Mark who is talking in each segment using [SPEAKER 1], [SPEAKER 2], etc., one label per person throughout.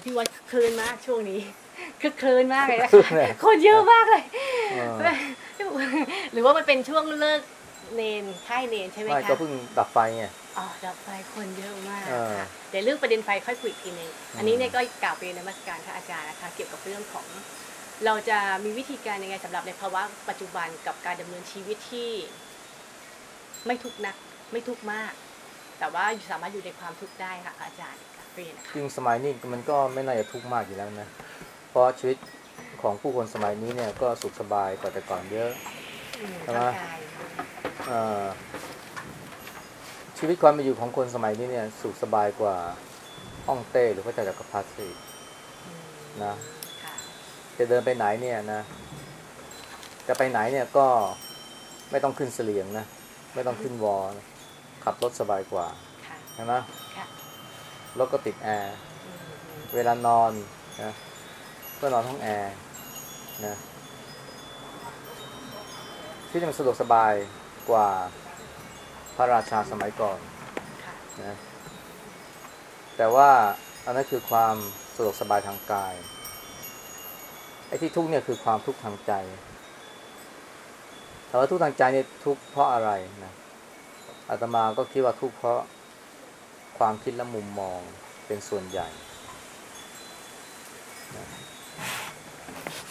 [SPEAKER 1] แต่ที่วัดคึกคืนมากช่วงนี้คึกคืนมากเลยนะ
[SPEAKER 2] คึกคืนเลย
[SPEAKER 1] คนเยอะมากเลย
[SPEAKER 2] เออ
[SPEAKER 1] หรือว่ามันเป็นช่วงเลิกเนนค่ายเนนใช่ไหม
[SPEAKER 2] ไม่
[SPEAKER 1] คะ
[SPEAKER 2] ก็เพิ่งดับไฟไง
[SPEAKER 1] อ๋อดับไฟคนเยอะมาก
[SPEAKER 2] เออ
[SPEAKER 1] ค่ะเดี๋ยวเรื่องประเด็นไฟค่อยคุยอีกทีหนึงอันนี้
[SPEAKER 2] อืม
[SPEAKER 1] เนี่ยก็กล่าวเรียนนมัสการค่ะอาจารย์นะคะเกี่ยวกับเรื่องของ เราจะมีวิธีการยังไงสำหรับในภาวะปัจจุบันกับการดำเนินชีวิตที่ ไม่ทุกข์นัก ไม่ทุกข์มาก แต่ว่าสามารถอยู่ในความทุกข์ได้ค่ะอาจารย์ กล่าวเรียนนะคะ
[SPEAKER 2] จริงสมัยนี้มันก็ไม่น่าจะทุกข์มากอยู่แล้วนะ เพราะชีวิตของผู้คนสมัยนี้เนี่ยก็สุขสบายกว่าแต่ก่อนเยอะ
[SPEAKER 1] อืม
[SPEAKER 2] ใช่ไหม
[SPEAKER 1] ร่างกาย
[SPEAKER 2] เอ่อชีวิตความเป็นอยู่ของคนสมัยนี้เนี่ยสุขสบายกว่าฮ่องเต้หรือพระเจ้าจักรพรรดิอีก
[SPEAKER 1] อืม
[SPEAKER 2] นะ
[SPEAKER 1] ค่ะ
[SPEAKER 2] จะเดินไปไหนเนี่ยนะ จะไปไหนเนี่ยก็ไม่ต้องขึ้นเสลียงนะ ไม่ต้องขึ้นวอนะขับรถสบายกว่า
[SPEAKER 1] ค่ะ
[SPEAKER 2] ใช่ไหม
[SPEAKER 1] ค่ะ
[SPEAKER 2] รถก็ติดแอร์
[SPEAKER 1] อืมอืม
[SPEAKER 2] เวลานอนนะก็นอนห้องแอร์นะที่มันสะดวกสบายกว่าพระราชาสมัยก่อน
[SPEAKER 1] ค่ะ
[SPEAKER 2] นะแต่ว่าอันนั้นคือความสะดวกสบายทางกายไอ้ที่ทุกข์เนี่ยคือความทุกข์ทางใจแต่ว่าทุกข์ทางใจเนี่ยทุกข์เพราะอะไรนะอาตมาก็คิดว่าทุกข์เพราะ ความคิดและมุมมองเป็นส่วนใหญ่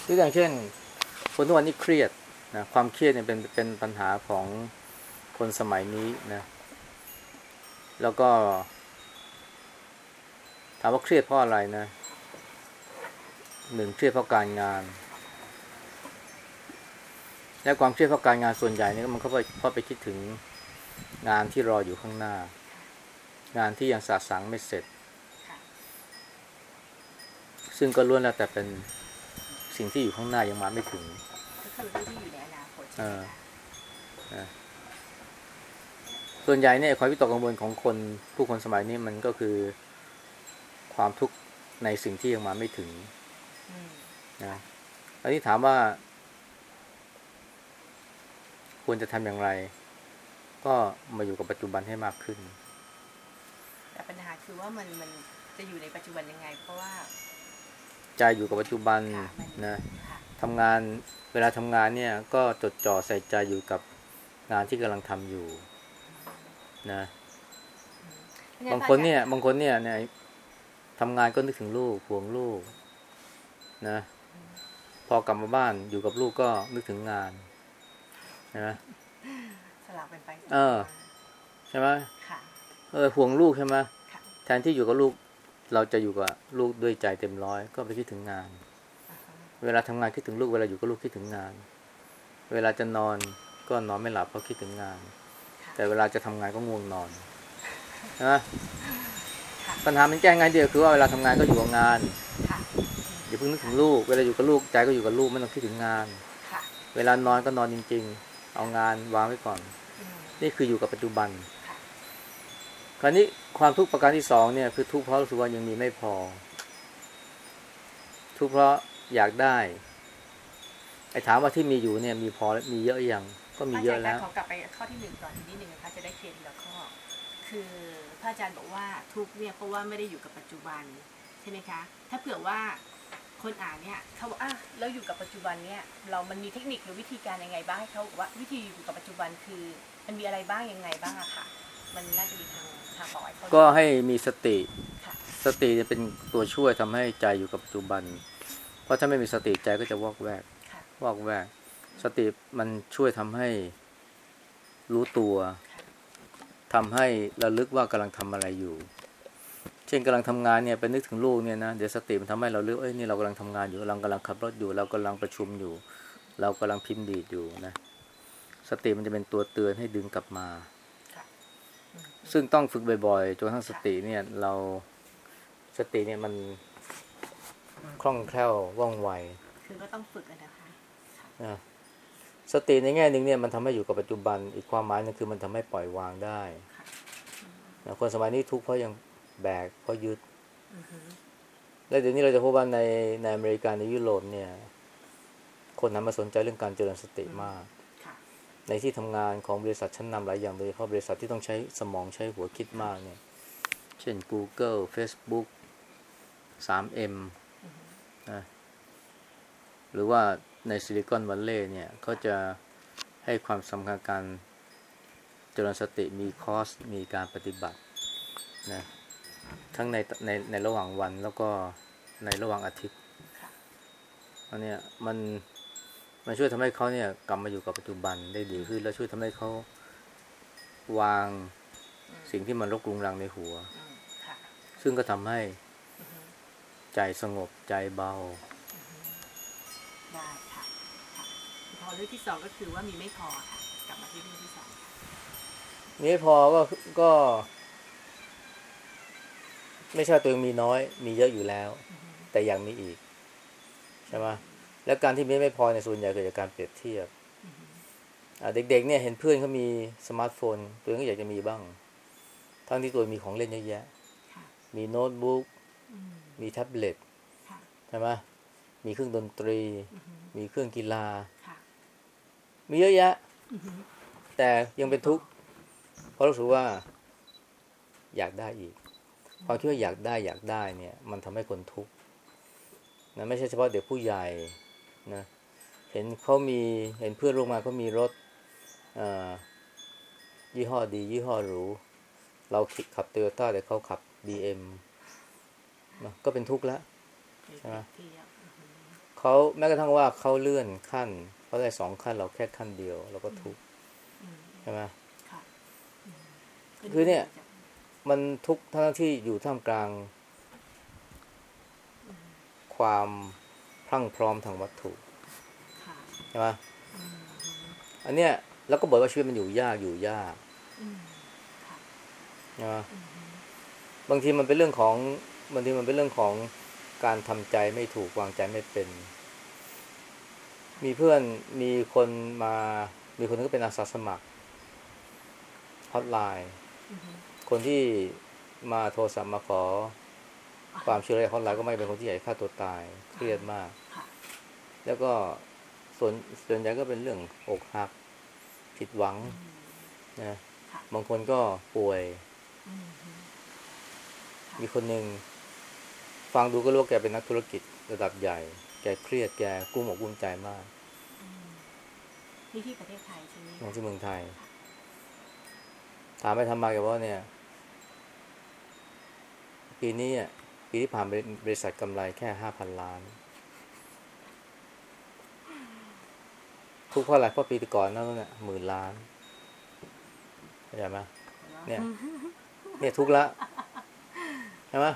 [SPEAKER 2] ตัวอย่างเช่น คนทุกวันนี้เครียดนะความเครียดเนี่ยเป็นเป็นปัญหาของคนสมัยนี้นะแล้วก็ ถามว่าเครียดเพราะอะไรนะหนึ่งเครียดเพราะการงาน และความเครียดเพราะการงานส่วนใหญ่นี่มันก็เพราะเพราะไปคิดถึงงานที่รออยู่ข้างหน้า งานที่ยังสะสางไม่เสร็จ
[SPEAKER 1] ค่ะ
[SPEAKER 2] ซึ่งก็ล้วนแล้วแต่เป็นสิ่งที่อยู่ข้างหน้ายังมาไม่ถึง
[SPEAKER 1] ก็คือเรื่องที่อยู่ในอนาคตใช่ไหมคะ
[SPEAKER 2] ส่วนใหญ่เนี่ยความวิตกกังวลของคนผู้คนสมัยนี้มันก็คือความทุกข์ในสิ่งที่ยังมาไม่ถึง
[SPEAKER 1] อืม
[SPEAKER 2] นะอันนี้ถามว่า ควรจะทำอย่างไร ก็มาอยู่กับปัจจุบันให้มากขึ้น
[SPEAKER 1] แต่ปัญหา คือว่ามันมันจะอยู่ในปัจจุบันยังไง เพราะว่า
[SPEAKER 2] ใจอยู่กับปัจจุบัน
[SPEAKER 1] ค่ะมัน
[SPEAKER 2] นะ
[SPEAKER 1] ค่ะ
[SPEAKER 2] ทำงานเวลาทำงานเนี่ย ก็จดจ่อใส่ใจอยู่กับงานที่กำลังทำอยู่นะบางคนเนี่ยบางคนเนี่ยเนี่ยทำงานก็นึกถึงลูกห่วงลูกนะพอกลับมาบ้านอยู่กับลูกก็นึกถึงงานนะ
[SPEAKER 1] สลับเป็นไป
[SPEAKER 2] เออ ใช่ไหม
[SPEAKER 1] ค่ะ
[SPEAKER 2] เออห่วงลูกใช่ไหม
[SPEAKER 1] ค่ะ
[SPEAKER 2] แทนที่อยู่กับลูกเราจะอยู่กับลูกด้วยใจเต็มร้อยก็ไปคิดถึงงาน
[SPEAKER 1] อ่าฮะ
[SPEAKER 2] เวลาทำงานคิดถึงลูกเวลาอยู่กับลูกคิดถึงงาน เวลาจะนอนก็นอนไม่หลับเพราะคิดถึงงาน
[SPEAKER 1] ค่ะ
[SPEAKER 2] แต่เวลาจะทำงานก็ง่วงนอนนะ
[SPEAKER 1] ค่ะ
[SPEAKER 2] ปัญหามันแก้ง่ายเดียวคือว่าเวลาทำงานก็อยู่กับงาน
[SPEAKER 1] ค่ะ
[SPEAKER 2] อย่าเพิ่งนึกถึงลูก เวลาอยู่กับลูกใจก็อยู่กับลูกไม่ต้องคิดถึงงาน
[SPEAKER 1] ค่ะ
[SPEAKER 2] เวลานอนก็นอนจริง ๆ เอางานวางไว้ก่อน
[SPEAKER 1] อืม
[SPEAKER 2] นี่คืออยู่กับปัจจุบัน
[SPEAKER 1] ค่ะ
[SPEAKER 2] คราวนี้ความทุกข์ประการที่สองเนี่ยคือทุกข์เพราะรู้สึกว่ายังมีไม่พอ ทุกข์เพราะอยากได้ไอ้ถามว่าที่มีอยู่เนี่ยมีพอแล้วมีเยอะหรือยังก็มีเยอะแล้ว
[SPEAKER 1] พรอาจารย์ขอกลับไปข้อที่หนึ่งก่อนนิดนึงนะคะจะได้เคลียร์ทีละข้อ คือพระอาจารย์บอกว่าทุกข์เนี่ยเพราะว่าไม่ได้อยู่กับปัจจุบันใช่ไหมคะ ถ้าเผื่อว่าคนอ่านเนี่ยเขาบอกอะแล้วอยู่กับปัจจุบันเนี่ยเรามันมีเทคนิคหรือวิธีการยังไงบ้างให้เขาบอกว่าวิธีอยู่กับปัจจุบันคือ มันมีอะไรบ้างยังไงบ้างอะค่ะ มันน่าจะมีทาง ทางบอกให้เขา
[SPEAKER 2] ก็ให้มีสติ
[SPEAKER 1] ค่ะ
[SPEAKER 2] สติเนี่ยเป็นตัวช่วยทำให้ใจอยู่กับปัจจุบัน เพราะถ้าไม่มีสติใจก็จะวอกแวก
[SPEAKER 1] ค่ะ
[SPEAKER 2] วอกแวก สติมันช่วยทำให้รู้ตัวทำให้ระลึกว่ากำลังทำอะไรอยู่ เช่นกำลังทำงานเนี่ยไปนึกถึงลูกเนี่ยนะเดี๋ยวสติมันทำให้เราลึกเอ้ยนี่เรากำลังทำงานอยู่เรากำลังขับรถอยู่ เรากำลังประชุมอยู่ เรากำลังพิมพ์ดีดอยู่นะสติมันจะเป็นตัวเตือนให้ดึงกลับมา
[SPEAKER 1] ค่ะอืม
[SPEAKER 2] ซึ่งต้องฝึกบ่อยๆจนกระทั้งสติเนี่ยเราสติเนี่ยมันคล่องแคล่วว่องไว
[SPEAKER 1] คือก็ต้องฝึกอะนะคะ
[SPEAKER 2] นะสติในแง่หนึ่งเนี่ยมันทำให้อยู่กับปัจจุบันอีกความหมายหนึงคือมันทำให้ปล่อยวางได้นะคนสมัยนี้ทุกข์เพราะยังแบกเพราะยึด
[SPEAKER 1] อือฮึ
[SPEAKER 2] และเดี๋ยวนี้เราจะพบว่าในในอเมริกาในยุโรปเนี่ย คนหันมาสนใจเรื่องการเจริญสติมาก
[SPEAKER 1] ค่ะ
[SPEAKER 2] ในที่ทำงานของบริษัทชั้นนำหลายอย่างโดยเฉพาะบริษัทที่ต้องใช้สมองใช้หัวคิดมากเนี่ย เช่น Google Facebook 3M นะหรือว่าในซิลิคอนวัลเลย์เนี่ยเขาจะให้ความสำคัญการเจริญสติมีคอร์สมีการปฏิบัตินะทั้งในในในระหว่างวันแล้วก็ในระหว่างอาทิตย์อันเนี้ยมัน มันช่วยทำให้เขาเนี่ย กลับมาอยู่กับปัจจุบันได้ดีขึ้น แล้วช่วยทำให้เขาวางสิ่งที่มันรกรุงรังในหัว
[SPEAKER 1] อืมค่ะ
[SPEAKER 2] ซึ่งก็ทำให้
[SPEAKER 1] อือฮึ
[SPEAKER 2] ใจสงบใจเบา
[SPEAKER 1] ได้ค่ะค่ะพอเรื่องที่สองก็คือว่ามีไม่พอค่ะ กลับมาที่เรื่องที่สองค่ะ
[SPEAKER 2] นี่พอก็ก็ ไม่ใช่ตัวเองมีน้อย มีเยอะอยู่แล้ว แต่อยากมีอีก ใช่ไหม แล้วการที่มีไม่พอเนี่ยส่วนใหญ่เกิดจากการเปรียบเทียบอ่าเด็กๆเนี่ยเห็นเพื่อนเขามีสมาร์ทโฟน ตัวเองก็อยากจะมีบ้าง ทั้งที่ตัวมีของเล่นเยอะแยะ
[SPEAKER 1] ค่ะ
[SPEAKER 2] มีโน้ตบุ๊ก
[SPEAKER 1] อืม
[SPEAKER 2] มีแท็บเล็ต
[SPEAKER 1] ค่ะ
[SPEAKER 2] ใช่ไหมมีเครื่องดนตรี
[SPEAKER 1] อือฮึ
[SPEAKER 2] มีเครื่องกีฬา
[SPEAKER 1] ค่ะ
[SPEAKER 2] มีเยอะแยะ
[SPEAKER 1] อือฮึ
[SPEAKER 2] แต่ยังเป็นทุกข์ เพราะรู้สึกว่า อยากได้อีก ความคิดว่าอยากได้อยากได้เนี่ย มันทำให้คนทุกข์นะไม่ใช่เฉพาะเด็กผู้ใหญ่ นะเห็นเขามีเห็นเพื่อนร่วมงานเขามีรถเอ่อยี่ห้อดี ยี่ห้อหรู เราขับโตโยต้าแต่เขาขับ BM นะก็เป็นทุกข์แล้วใช่ไหม
[SPEAKER 1] เปรียบเทียบอือฮึ
[SPEAKER 2] เขาแม้กระทั่งว่าเขาเลื่อนขั้นเขาได้สองขั้นเราแค่ขั้นเดียว เราก็ทุกข์
[SPEAKER 1] อืม
[SPEAKER 2] ใช่ไหม
[SPEAKER 1] ค่ะอืม
[SPEAKER 2] คือเนี่ย มันทุกข์ทั้งที่อยู่ท่ามกลาง ความ พรั่งพร้อมทางวัตถุ
[SPEAKER 1] ค่ะ
[SPEAKER 2] ใช่ไหม
[SPEAKER 1] อืม
[SPEAKER 2] อันเนี้ยแล้วก็บอกว่าชีวิตมันอยู่ยากอยู่ยาก
[SPEAKER 1] อืมค่ะ
[SPEAKER 2] ใช่ไหม
[SPEAKER 1] อืม
[SPEAKER 2] บางทีมันเป็นเรื่องของบางทีมันเป็นเรื่องของการทำใจไม่ถูกวางใจไม่เป็น มีเพื่อนมีคนมา มีคนนึงก็เป็นอาสาสมัครฮอตไลน์
[SPEAKER 1] อืม
[SPEAKER 2] คนที่มาโทรศัพท์มาขอ ความช่วยเหลือจากฮอตไลน์ก็ไม่เป็นคนที่อยากจะฆ่าตัวตายเครียดมาก
[SPEAKER 1] ค่ะ
[SPEAKER 2] แล้วก็ส่วนส่วนใหญ่ก็เป็นเรื่องอกหัก ผิดหวัง
[SPEAKER 1] อืม
[SPEAKER 2] นะ
[SPEAKER 1] ค่ะ
[SPEAKER 2] บางคนก็ป่วย
[SPEAKER 1] อืม
[SPEAKER 2] มีคนหนึ่งฟังดูก็รู้ว่าแกเป็นนักธุรกิจระดับใหญ่ แกเครียดแกกุ้มอกกุ้มใจมาก
[SPEAKER 1] อืมนี่ที่ประเทศไทยใช่ไหม
[SPEAKER 2] ในที่เมืองไทย ถามไปทำมาแกว่าเนี่ย ปีนี้อะปีที่ผ่านบริษัทกำไรแค่ห้าพันล้าน ทุกข์เพราะอะไรเพราะปีก่อนนั่นเนี่ยหมื่นล้านเข้าใจไหมเนี่ย เนี่ยทุกละใช่ไหม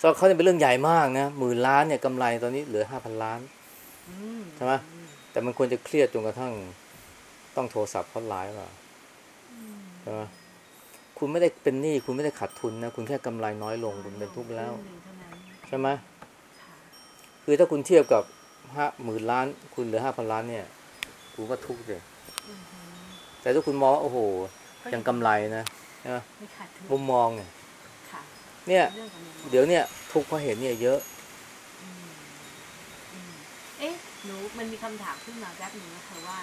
[SPEAKER 2] สำหรับเขาเนี่ยเป็นเรื่องใหญ่มากนะหมื่นล้านเนี่ยกำไรตอนนี้เหลือห้าพันล้านใช่ไหมแต่มันควรจะเครียดจนกระทั่งต้องโทรศัพท์เขาไลน์เปล่าใช่ไหมคุณไม่ได้เป็นหนี้คุณไม่ได้ขาดทุนนะคุณแค่กำไรน้อยลงคุณเป็นทุกข์แล้ว ใช่ไหม
[SPEAKER 1] คื
[SPEAKER 2] อถ้าคุณเทียบกับห้าหมื่นล้าน คุณเหลือห้าพันล้านเนี่ย คุณก็ทุกข์เลย
[SPEAKER 1] อืม
[SPEAKER 2] แต่ถ้าคุณมองว่าโอ้โห ยังกำไรนะใช่ไหม
[SPEAKER 1] ไม่ขาดทุน
[SPEAKER 2] มุมมองเนี่ย
[SPEAKER 1] ค่ะ
[SPEAKER 2] เนี่ย
[SPEAKER 1] เรื่องของมุมมอง
[SPEAKER 2] เดี๋ยวเนี่ย ทุกข์เพราะเหตุเนี่ยเยอะ
[SPEAKER 1] อืมอืมเอ๊ะหนูมันมีคำถามขึ้นมาแป๊บหนึงนะคะว่า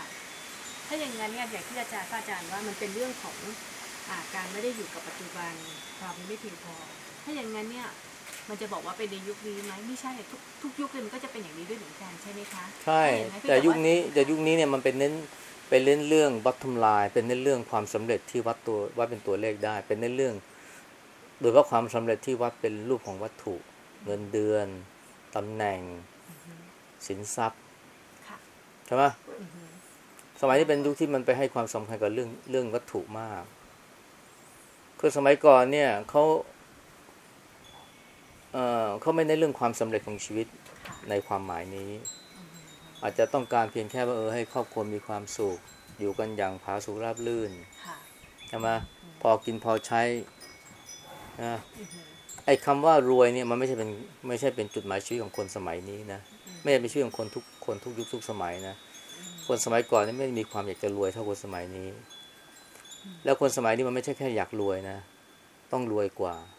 [SPEAKER 1] ถ้าอย่างนั้นเนี่ยอย่างที่อาจารย์พระอาจารย์ว่ามันเป็นเรื่องของอาการไม่ได้อยู่กับปัจจุบันความไม่เพียงพอ ถ้าอย่างนั้นเนี่ย มันจะบอกว่าเป็นในยุคนี้ไหมไม่ใช่ทุกทุกยุคเลยมันก็จะเป็นอย่างนี้ด้วยเหมือนกันใช่ไหมคะ
[SPEAKER 2] ใช่
[SPEAKER 1] ถ้าอย่างนั้น
[SPEAKER 2] แต่ยุคนี้
[SPEAKER 1] ก็
[SPEAKER 2] แต่ยุคนี้เนี่ยมันเป็นเน้นเป็นเน้นเรื่องวัตถุลาย เป็นเน้นเรื่องความสำเร็จที่วัดตัววัดเป็นตัวเลขได้ เป็นเน้นเรื่อง โดยว่าความสำเร็จที่วัดเป็นรูปของวัตถุ เงินเดือนตำแหน่ง
[SPEAKER 1] อือฮึ
[SPEAKER 2] สินทรัพย์
[SPEAKER 1] ค่ะ
[SPEAKER 2] ใช่ไหม
[SPEAKER 1] อือฮึ
[SPEAKER 2] สมัยนี้เป็นยุคที่มันไปให้ความสำคัญกับเรื่องเรื่องวัตถุมาก คือสมัยก่อนเนี่ยเขา เอ่อเขาไม่ในนเรื่องความสำเร็จของชีวิต
[SPEAKER 1] ค่ะ
[SPEAKER 2] ในความหมายนี้
[SPEAKER 1] อือฮึ
[SPEAKER 2] อาจจะต้องการเพียงแค่ว่าเออให้ครอบครัวมีความสุขอยู่กันอย่างผาสุกราบรื่น
[SPEAKER 1] ค่ะ
[SPEAKER 2] ใช่ไหมพอกินพอใช้นะ
[SPEAKER 1] อือฮึ
[SPEAKER 2] ไอ้คำว่ารวยเนี่ยมันไม่ใช่เป็นไม่ใช่เป็นจุดหมายชีวิตของคนสมัยนี้นะไม่ใช่เป็นชีวิตของคนทุกคนทุกยุคทุกสมัยนะคนสมัยก่อนนี่ไม่ได้มีความอยากจะรวยเท่าคนสมัยนี้ แล้วคนสมัยนี้มันไม่ใช่แค่อยากรวยนะ ต้องรวยกว่า
[SPEAKER 1] อืมอะไร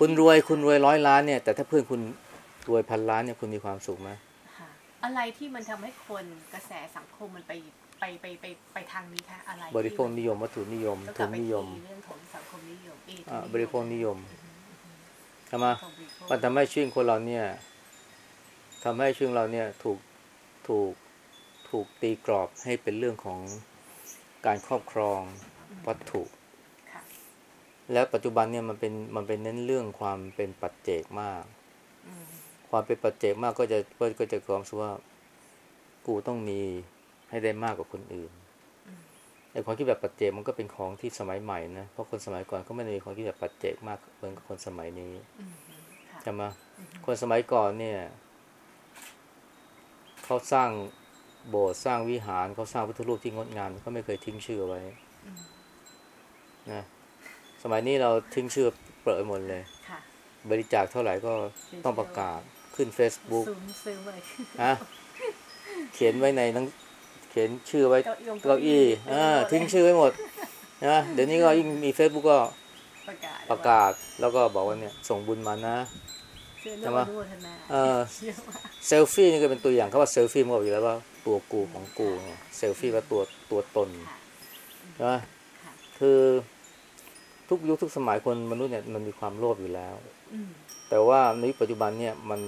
[SPEAKER 2] คุณ
[SPEAKER 1] ที่
[SPEAKER 2] รวยคุณรวยร้อยล้านเนี่ย แต่ถ้าเพื่อนคุณรวยพันล้านเนี่ยคุณมีความสุขไหม
[SPEAKER 1] ค่ะอะไรที่มันทำให้คนกระแสสังคมมันไปไปไปไปไปทางนี้คะอะไรที่
[SPEAKER 2] บริโภคนิยมวัตถุนิยม
[SPEAKER 1] แล้วก
[SPEAKER 2] ทุ
[SPEAKER 1] ลับ
[SPEAKER 2] น
[SPEAKER 1] ไป
[SPEAKER 2] นิยม
[SPEAKER 1] ที่เรื่องของสังคมนิยมเอ
[SPEAKER 2] อ่า
[SPEAKER 1] ทุน
[SPEAKER 2] บริโภคนิยมใช่ไหม
[SPEAKER 1] ของบริโภค
[SPEAKER 2] มันทำให้ชีวิตคนเราเนี่ยทำให้ชีวิตเราเนี่ยถูกถูกถูกตีกรอบให้เป็นเรื่องของการครอบครองวัตถุ
[SPEAKER 1] ค่ะ
[SPEAKER 2] แล้วปัจจุบันเนี่ยมันเป็นมันเป็นเน้นเรื่องความเป็นปัจเจกมาก
[SPEAKER 1] อืม
[SPEAKER 2] ความเป็นปัจเจกมากก็จะก็ก็จะความรู้สึกว่ากูต้องมีให้ได้มากกว่าคนอื่นไอ้ความคิดแบบปัจเจกมันก็เป็นของที่สมัยใหม่นะเพราะคนสมัยก่อนก็ไม่ได้มีความคิดแบบปัจเจกมากเหมือนกับคนสมัยนี้
[SPEAKER 1] อืมค่ะ
[SPEAKER 2] ใช่ไหมคนสมัยก่อนเนี่ยเขาสร้างโบสถ์สร้างวิหารเขาสร้างพุทธรูปที่งดงามเขาไม่เคยทิ้งชื่อไว้นะส มัยนี้เราทิ้งชื่อเปรอะหมดเลย
[SPEAKER 1] ค่ะ
[SPEAKER 2] บริจาคเท่าไหร่ก็ต้องประกาศขึ้น Facebook
[SPEAKER 1] ซูมซื้อไว้
[SPEAKER 2] ฮะเขียนไว้ในหนังเขียนชื่อไว้
[SPEAKER 1] เก้าอี้
[SPEAKER 2] เก้าอี้อ่าทิ้งชื่อไว้หมดนะเดี๋ยวนี้ก็ยิ่งมี Facebook ก็
[SPEAKER 1] ประกาศ
[SPEAKER 2] ประกาศแล้วก็บอกว่าเนี่ย ส่งบุญมานะ
[SPEAKER 1] เชื่อ
[SPEAKER 2] ใช่
[SPEAKER 1] เรื่อง
[SPEAKER 2] ไหม
[SPEAKER 1] อนุโมทนา
[SPEAKER 2] เออ
[SPEAKER 1] เชื่อว่า
[SPEAKER 2] เซลฟี่นี่ก็เป็นตัวอย่างเขาว่าเซลฟี่มันบอกอยู่แล้วว่าตัวกูของกูเนี่ยเซลฟี่ว่าตัวตัวตน
[SPEAKER 1] ค่ะ
[SPEAKER 2] ใช่ไหม
[SPEAKER 1] ค่ะ
[SPEAKER 2] คือ ทุกยุคทุกสมัยคนมนุษย์เนี่ยมันมีความโลภอยู่แล้ว
[SPEAKER 1] อืม
[SPEAKER 2] แต่ว่าในยุคปัจจุบันเนี่ยมัน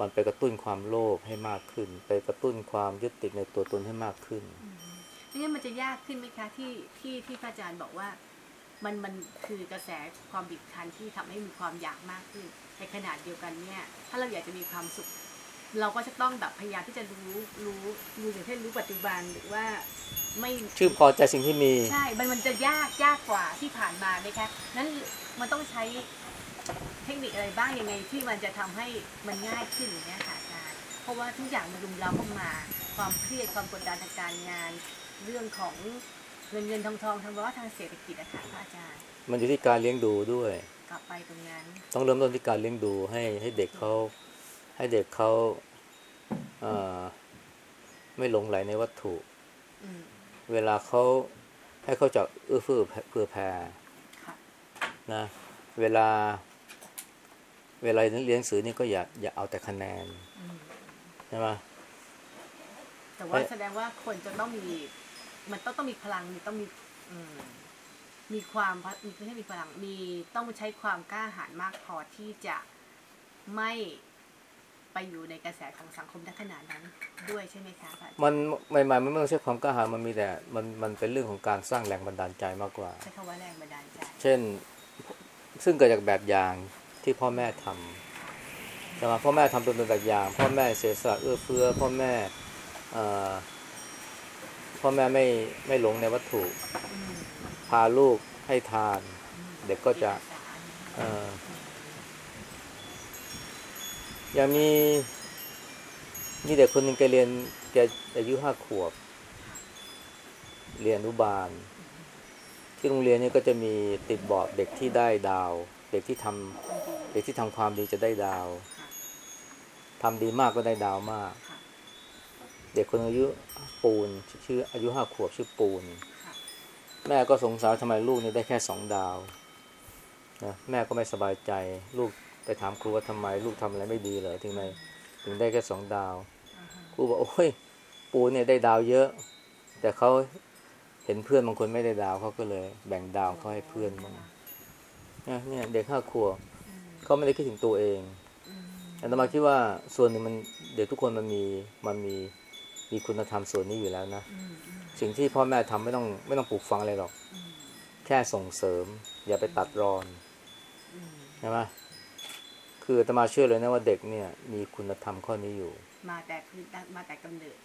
[SPEAKER 2] มันไปกระตุ้นความโลภให้มากขึ้น ไปกระตุ้นความยึดติดในตัวตนให้มากขึ้น
[SPEAKER 1] ไม่งั้นมันจะยากขึ้นไหมคะที่ที่ที่พระอาจารย์บอกว่า มันมันคือกระแสความบีบคั้นที่ทำให้มีความอยากมากขึ้นในขนาดเดียวกันเนี่ย ถ้าเราอยากจะมีความสุข เราก็จะต้องแบบพยายามที่จะรู้รู้รู้อย่างเช่นรู้ปัจจุบันหรือว่า ไม่
[SPEAKER 2] ชื่อพอใจสิ่งที่มี
[SPEAKER 1] ใช่ มันมันจะยากยากกว่าที่ผ่านมาไหมคะนั้นมันต้องใช้เทคนิคอะไรบ้างยังไงที่มันจะทำให้มันง่ายขึ้นอย่างเงี้ยค่ะอาจารย์เพราะว่าทุกอย่างมันรุมเร้าเข้ามา ความเครียดความกดดันทางการงาน เรื่องของเงินเงินทองทองทางว่าทางเศรษฐกิจอะค่ะพระอาจารย์
[SPEAKER 2] มันอยู่ที่การเลี้ยงดูด้วย
[SPEAKER 1] กลับไปตรงนั้น
[SPEAKER 2] ต้องเริ่มต้นที่การเลี้ยงดูให้ให้เด็กเขาให้เด็กเขาเอ่อไม่หลงไหลในวัตถุ
[SPEAKER 1] อืม
[SPEAKER 2] เวลาเขาให้เขาจับเอื้อเฟื้อเผื่อแผ่
[SPEAKER 1] ค่ะ
[SPEAKER 2] นะเวลา เวลาเรียนหนังสือนี่ก็อย่าอย่าเอาแต่คะแนน
[SPEAKER 1] อืม
[SPEAKER 2] ใช่ไหม
[SPEAKER 1] แต่ว่า
[SPEAKER 2] เอ๊ะ
[SPEAKER 1] แสดงว่าคนจะต้องมี มันต้องต้องมีพลังมีต้องมีอืมมีความมีไม่ใช่มีพลังมีต้องใช้ความกล้าหาญมากพอที่จะไม่ ไปอยู่ในกระแสของสังคมในขนาดนั้นด้วยใช่ไหมคะพระอาจารย์
[SPEAKER 2] มันใหม่ๆมันไม่ต้องใช้ความกล้าหาญมันมีแต่มันมันเป็นเรื่องของการสร้างแรงบันดาลใจมากกว่า
[SPEAKER 1] ใช้คำว่าแรงบันดาลใจ
[SPEAKER 2] เช่น ซึ่งเกิดจากแบบอย่างที่พ่อแม่ทำใช่ไหมพ่อแม่ทำตัวเป็นแบบอย่าง พ่อแม่เสียสละเอื้อเฟื้อ พ่อแม่เอ่อพ่อแม่ไม่ไม่หลงในวัตถุ
[SPEAKER 1] อืม
[SPEAKER 2] พาลูกให้ทาน
[SPEAKER 1] อืม
[SPEAKER 2] เด็กก็จะ
[SPEAKER 1] เอกสาร
[SPEAKER 2] เอ่ออ ย่างมีมีเด็กคนหนึ่งแกเรียนแกอายุห้าขวบ เรียนอนุบาล ที่โรงเรียนเนี่ยก็จะมีติดบอร์ดเด็กที่ได้ดาว เด็กที่ทำเด็กที่ทำความดีจะได้ดาว
[SPEAKER 1] ค่ะ
[SPEAKER 2] ทำดีมากก็ได้ดาวมาก เด็กคนอายุปูนชื่ออายุห้าขวบชื่อปูน แม่ก็สงสัยทำไมลูกนี่ได้แค่สองดาวนะแม่ก็ไม่สบายใจลูก ไปถามครูว่าทำไมลูกทำอะไรไม่ดีเหรอถึงไมถึงได้แค่สองดาว ครูบอกโอ้ย ปูเนี่ยได้ดาวเยอะ แต่เขาเห็นเพื่อนบางคนไม่ได้ดาวเขาก็เลย แบ่งดาวเขาให้เพื่อนบ้างนะเนี่ยเด็กห้าขวบเขาไม่ได้คิดถึงตัวเอง
[SPEAKER 1] อืม
[SPEAKER 2] อาตมาคิดว่าส่วนหนึ่งมันเด็กทุกคนมันมีมันมีมีคุณธรรมส่วนนี้อยู่แล้วนะสิ่งที่พ่อแม่ทำไม่ต้องไม่ต้องปลูกฝังอะไรหรอก แค่ส่งเสริม อย่าไปตัดรอนใช่ไหม คืออาตมาเชื่อเลยนะว่าเด็กเนี่ย มีคุณธรรมข้อนี้อยู่
[SPEAKER 1] มาแต่พื้นมาแต่กำเนิด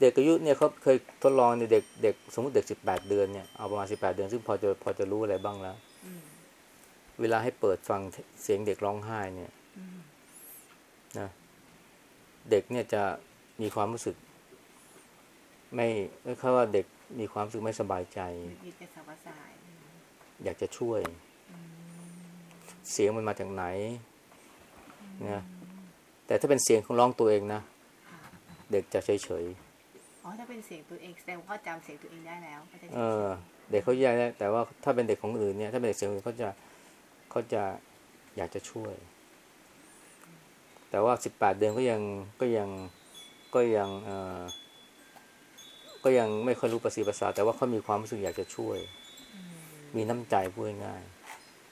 [SPEAKER 2] เด็กอายุเนี่ยเขาเคยทดลองในเด็กเด็กสมมติเด็กสิบแปดเดือนเนี่ยเอาประมาณสิบแปดเดือนซึ่งพอจะพอจะรู้อะไรบ้างแล้ว
[SPEAKER 1] อืม
[SPEAKER 2] เวลาให้เปิดฟังเสียงเด็กร้องไห้เนี่ย
[SPEAKER 1] อืม
[SPEAKER 2] นะเด็กเนี่ยจะมีความรู้สึก ไม่ไม่ค่าว่าเด็กมีความรู้สึกไม่สบายใจ
[SPEAKER 1] มีแต่สาวสายอืม
[SPEAKER 2] อยากจะช่วย
[SPEAKER 1] อืม
[SPEAKER 2] เสียงมันมาจากไหน นะแต่ถ้าเป็นเสียงของร้องตัวเองนะ
[SPEAKER 1] ค่ะ
[SPEAKER 2] เด็กจะเฉยเฉย
[SPEAKER 1] อ๋อถ้าเป็นเสียงตัวเองแสดงว่าเขาจำเสียงตัวเองได้แล้วก็จะ
[SPEAKER 2] ๆเออ เด็กเขาแยกได้แต่ว่าถ้าเป็นเด็กของคนอื่นเนี่ย ถ้าเป็นเด็กเสียงอื่นเขาจะเขาจะอยากจะช่วย แต่ว่าสิบแปดเดือนก็ยังก็ยังก็ยังเออก็ยังไม่ค่อยรู้ภาษีภาษา แต่ว่าเขามีความรู้สึกอยากจะช่วย
[SPEAKER 1] อืม
[SPEAKER 2] มีน้ำใจพูดง่าย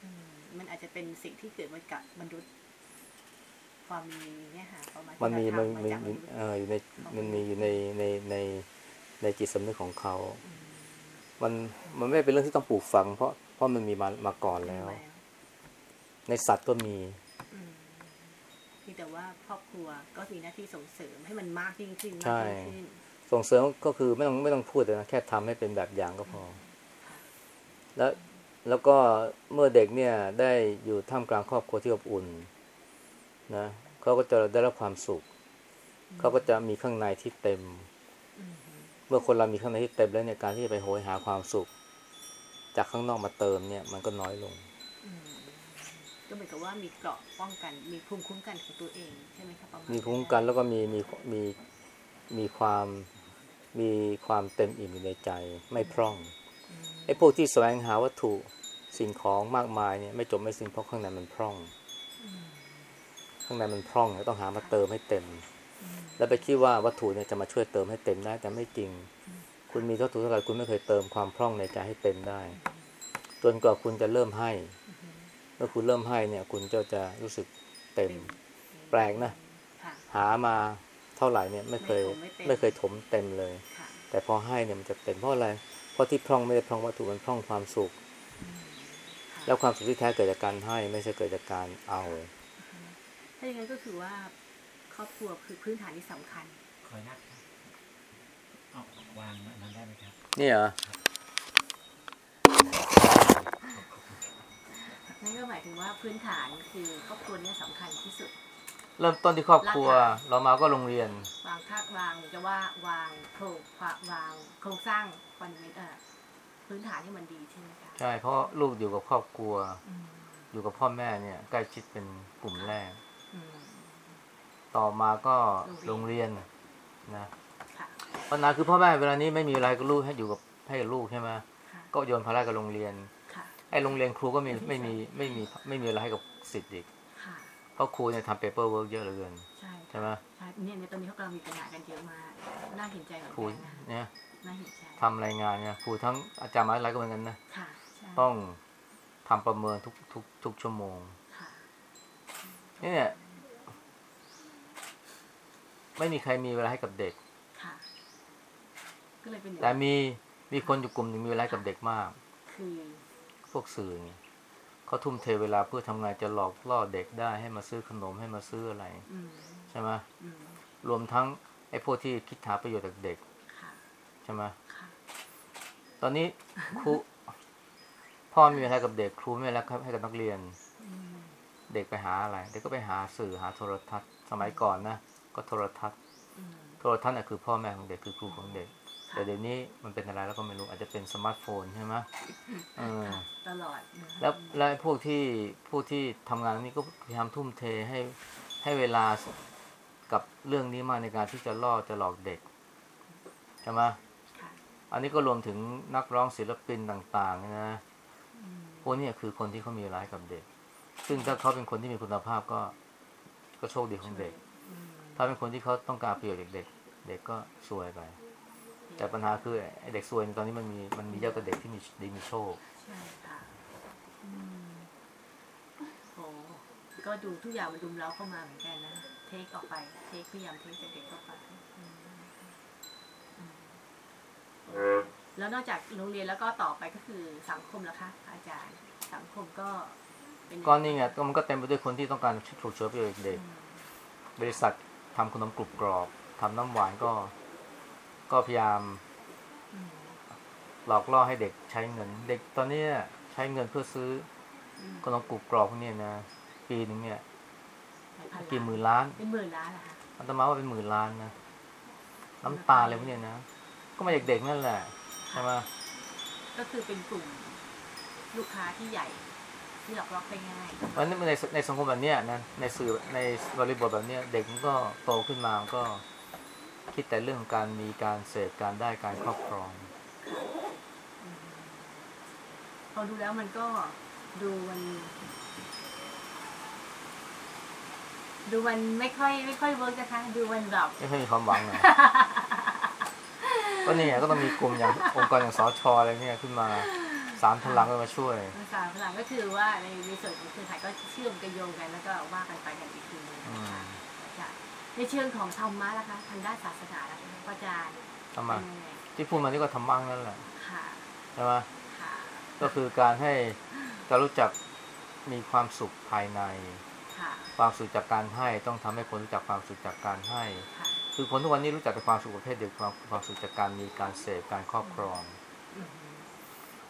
[SPEAKER 1] อืมมันอาจจะเป็นสิ่งที่เกิดมากับมนุษย์ ความมีเนี่ยค่ะความ
[SPEAKER 2] มันมีมัน
[SPEAKER 1] มา
[SPEAKER 2] มี
[SPEAKER 1] จากม
[SPEAKER 2] มี
[SPEAKER 1] นุษย์
[SPEAKER 2] เอออยู่ในมันมีอยู่ในในในในจิตสำนึกของเขา มันมันไม่เป็นเรื่องที่ต้องปลูกฝัง เพราะเพราะมันมีมามาก่อนแล้ว ในสัตว์ก็มี
[SPEAKER 1] อืมเพียงแต่ว่าครอบครัวก็มีหน้าที่ส่งเสริมให้มันมากยิ่งขึ้น
[SPEAKER 2] ใช่
[SPEAKER 1] มากยิ่งขึ้น
[SPEAKER 2] ส่งเสริมก็คือไม่ต้องไม่ต้องพูดเลยนะแค่ทำให้เป็นแบบอย่างก็พอ แล้วแล้วก็เมื่อเด็กเนี่ยได้อยู่ท่ามกลางครอบครัวที่อบอุ่น นะเขาก็จะได้รับความสุข เขาก็จะมีข้างในที่เต็ม
[SPEAKER 1] อืม
[SPEAKER 2] เมื่อคนเรามีข้างในที่เต็มแล้วเนี่ยการที่จะไปโหยหาความสุข จากข้างนอกมาเติมเนี่ย มันก็น้อยลง
[SPEAKER 1] อืมก็เหมือนกับว่ามีเกราะป้องกัน มีภูมิคุ้มกันของตัวเองใช่ไหมคะประมาณ
[SPEAKER 2] มีภูมิคุ้มกันแล้วก็มีมีมีมีความมีความเต็มอิ่มอยู่ในใจไม่พร่อง
[SPEAKER 1] อืม
[SPEAKER 2] ไอ้พวกที่แสวงหาวัตถุสิ่งของมากมายเนี่ยไม่จบไม่สิ้นเพราะข้างในมันพร่อง
[SPEAKER 1] อืม
[SPEAKER 2] ข้างในมันพร่องต้องหามาเติมให้เต็ม
[SPEAKER 1] อืม
[SPEAKER 2] แล้วไปคิดว่าวัตถุเนี่ยจะมาช่วยเติมให้เต็มได้ แต่ไม่จริง คุณมีวัตถุเท่าไหร่คุณไม่เคยเติมความพร่องในใจให้เต็มได้จนกว่าคุณจะเริ่มให้เมื่อคุณเริ่มให้เนี่ย คุณก็จะรู้สึกเต็ม แปลกนะ
[SPEAKER 1] ค่ะ
[SPEAKER 2] หามาเท่าไหร่เนี่ยไม่เคย
[SPEAKER 1] ไม่ถมไม่เต็ม
[SPEAKER 2] ไม่เคยถมเต็มเลย
[SPEAKER 1] ค่ะ
[SPEAKER 2] แต่พอให้เนี่ยมันจะเต็มเพราะอะไรเพราะที่พร่องไม่ได้พร่องวัตถุมันพร่องความสุข
[SPEAKER 1] อืมค่ะ
[SPEAKER 2] แล้วความสุขที่แท้เกิดจากการให้ไม่ใช่เกิดจากการเอา
[SPEAKER 1] ถ้าอย่างนั้นก็คือว่าครอบครัวคือพื้นฐานที่สำคัญ
[SPEAKER 3] คอยนักครับเอาวางอันนั้นได้ไหมครับ
[SPEAKER 2] เนี่ยเหรอ
[SPEAKER 1] นั่นก็หมายถึงว่าพื้นฐานคือครอบครัวเนี่ยสำคัญที่สุด
[SPEAKER 2] เริ่มต้นที่ครอบครัว เรามาก็โรงเรียน
[SPEAKER 1] วางท่าวางหรือจะว่าวางโครงวางโครงสร้างฟันเมนเออพื้นฐานที่มันดีใช่ไหมคะ
[SPEAKER 2] ใช่เพราะลูกอยู่กับครอบครัว
[SPEAKER 1] อืม
[SPEAKER 2] อยู่กับพ่อแม่เนี่ยใกล้ชิดเป็นกลุ่มแรก
[SPEAKER 1] อืม
[SPEAKER 2] ต่อมาก็
[SPEAKER 1] โร
[SPEAKER 2] โรงง
[SPEAKER 1] เรี
[SPEAKER 2] เรี
[SPEAKER 1] ย
[SPEAKER 2] ย
[SPEAKER 1] น
[SPEAKER 2] นนะ
[SPEAKER 1] ค่ะ
[SPEAKER 2] ปัญหาคือพ่อแม่เวลานี้ไม่มีอะไรกับลูกให้อยู่กับให้กับลูกใช่ไหม
[SPEAKER 1] ค่ะ
[SPEAKER 2] ก็โยนภาระกับโรงเรียน
[SPEAKER 1] ค่ะ
[SPEAKER 2] ไอ้โรงเรียนครูก็มีไม่มีไม่มีไม่มีอะไรให้กับศิษย์อีก
[SPEAKER 1] ค่ะ
[SPEAKER 2] เพราะครูเนี่ยทำ paperwork เยอะเหลือเกิน
[SPEAKER 1] ใช่
[SPEAKER 2] ใช่ไหม
[SPEAKER 1] ใช่เนี่ยในตอนนี้เขากำลังมีปัญหากันเยอะมากน่าเห็นใจเหมือนกันครูนะ
[SPEAKER 2] เนี่ย
[SPEAKER 1] น่าเห็นใจ
[SPEAKER 2] ทำรายงานเนี่ยครูทั้งอาจารย์มหาวิทยาลัยก็เหมือนกันนะ
[SPEAKER 1] ค่ะใช่
[SPEAKER 2] ต้องทำประเมินทุกทุกทุกชั่วโมง
[SPEAKER 1] ค่ะ
[SPEAKER 2] เนี่ย ไม่มีใครมีเวลาให้กับเด็ก
[SPEAKER 1] ค่ะก็เลยเป็นอย่าง
[SPEAKER 2] แต่มีมีคนอยู่กลุ่มหนึ่งมีเวลาให้กับเด็กมาก
[SPEAKER 1] คือ
[SPEAKER 2] พวกสื่อไงเขาทุ่มเทเวลาเพื่อทำงานจะหลอกล่อเด็กได้ให้มาซื้อขนมให้มาซื้ออะไร
[SPEAKER 1] อืม
[SPEAKER 2] ใช่ไหม
[SPEAKER 1] อืม
[SPEAKER 2] รวมทั้งไอ้พวกที่คิดหาประโยชน์จากเด็ก
[SPEAKER 1] ค่ะ
[SPEAKER 2] ใช่ไหม
[SPEAKER 1] ค่ะ
[SPEAKER 2] ตอนนี้ครูพ่อมีอะไรกับเด็กครูไม่อะไรให้กับนักเรียน
[SPEAKER 1] อืม
[SPEAKER 2] เด็กไปหาอะไร เด็กก็ไปหาสื่อหาโทรทัศน์สมัยก่อนนะ ก็โทรทัศน์
[SPEAKER 1] อืม
[SPEAKER 2] โทรทัศน์น่ะคือพ่อแม่ของเด็กคือครูของเด็ก แต่เดี๋ยวนี้มันเป็นอะไรแล้วก็ไม่รู้อาจจะเป็นสมาร์ทโฟนใช่ไหมเออ
[SPEAKER 1] ค่ะตลอดนะคะ
[SPEAKER 2] แล้วแล้วไอ้พวกที่พวกที่ทำงานนี่ก็พยายามทุ่มเทให้ให้เวลากับเรื่องนี้มากในการที่จะล่อจะหลอกเด็กใช่ไหม
[SPEAKER 1] ค่ะ
[SPEAKER 2] อันนี้ก็รวมถึงนักร้องศิลปินต่างๆนะ
[SPEAKER 1] อืม
[SPEAKER 2] พวกเนี้คือคนที่เขามีร้ายกับเด็ก ซึ่งถ้าเขาเป็นคนที่มีคุณภาพก็ก็โชคดีของเด็ก
[SPEAKER 1] อืม
[SPEAKER 2] ถ้าเป็นคนที่เขาต้องการประโยชน์จากเด็กเด็กก็ซวยไป แต่ปัญหาคือไอ้เด็กซวยตอนนี้มันมีมันมีเยอะกว่าเด็กที่มีดีมีโชค
[SPEAKER 1] ใช่ค่ะอืมโอ้ก็ดูทุกอย่างมันดุมเล้าเข้ามาเหมือนกันนะเทคออกไปเทคพยายามเทคจากเด็กเข้าไปอืมอืมแล้วนอกจากโรงเรียนแล้วก็ต่อไปก็คือสังคมแล้วคะอาจารย์สังคมก็เป็นยัง
[SPEAKER 2] ก็นี่ไงก็มันก็เต็มไปด้วยคนที่ต้องการถูกเชื้อประโยชน์จากเด็ก
[SPEAKER 1] อืม
[SPEAKER 2] บริษัท ทำขนมกรุบกรอบทำน้ำหวานก็ ก็พยายาม
[SPEAKER 1] อืม
[SPEAKER 2] หลอกล่อให้เด็กใช้เงิน เด็กตอนนี้ใช้เงินเพื่อซื้อ
[SPEAKER 1] อืม
[SPEAKER 2] ขนมกรุบกรอบพวกเนี้นะปีหนึ่งเนี่ย
[SPEAKER 1] หลายพัน
[SPEAKER 2] กี่ห
[SPEAKER 1] ล้าน
[SPEAKER 2] มื่นล้าน
[SPEAKER 1] เป็นหมื่นล้านเหรอคะ
[SPEAKER 2] อันตมาว่าเป็นหมื่นล้านนะน้ำตาลอะไรพวกเนี้ยนะก็มาจากเด็กนั่นแหละใช่ไหม
[SPEAKER 1] ก็คือเป็นกลุ่มลูกค้าที่ใหญ่ ที่หลอกล่อได้ง่าย
[SPEAKER 2] เพราะฉะนั้นในในสังคมแบบเนี้ยนะในสื่อในบริบทแบบเนี้ยเด็กมันก็โตขึ้นมามันก็คิดแต่เรื่องของการมีการเสพการได้การครอบครอง
[SPEAKER 1] อืมพอดูแล้วมันก็ดูมันดูมันไม่ค่อยไม่ค่อยเวิร์กนะคะดูมันแบบ
[SPEAKER 2] ไม่ค่อยมีความหวังเลยก็นี่ไงก็ต้องมีกลุ่มอย่างองค์กรอย่างสชอะไรเนี่ยขึ้นมา สามพลังก็มาช่วย
[SPEAKER 1] ภาษาพลังก็คือว่าในในส่วนของเครือข่ายก็เชื่อมกันโยงกันแล้วก็ว่ากันไปกันอีกทีหนึง
[SPEAKER 2] อืม
[SPEAKER 1] ค่ะในเชิงของธรรมะล่ะคะทางด้านศาสนาล่ะคะพระอาจารย์
[SPEAKER 2] ทำไม
[SPEAKER 1] เป็นยังไง
[SPEAKER 2] ที่พูดมานี่ก็ทำบ้างนั่นแหละ
[SPEAKER 1] ค่ะ
[SPEAKER 2] ใช่ไหม
[SPEAKER 1] ค่ะ
[SPEAKER 2] ก็คือการให้การรู้จักมีความสุขภายใน
[SPEAKER 1] ค่ะ
[SPEAKER 2] ความสุขจากการให้ต้องทำให้คนรู้จักความสุขจากการให้
[SPEAKER 1] ค่ะ
[SPEAKER 2] คือคนทุกวันนี้รู้จักแต่ความสุขประเภทเดียวความความสุขจากการมีการเสพการครอบครอง
[SPEAKER 1] อืม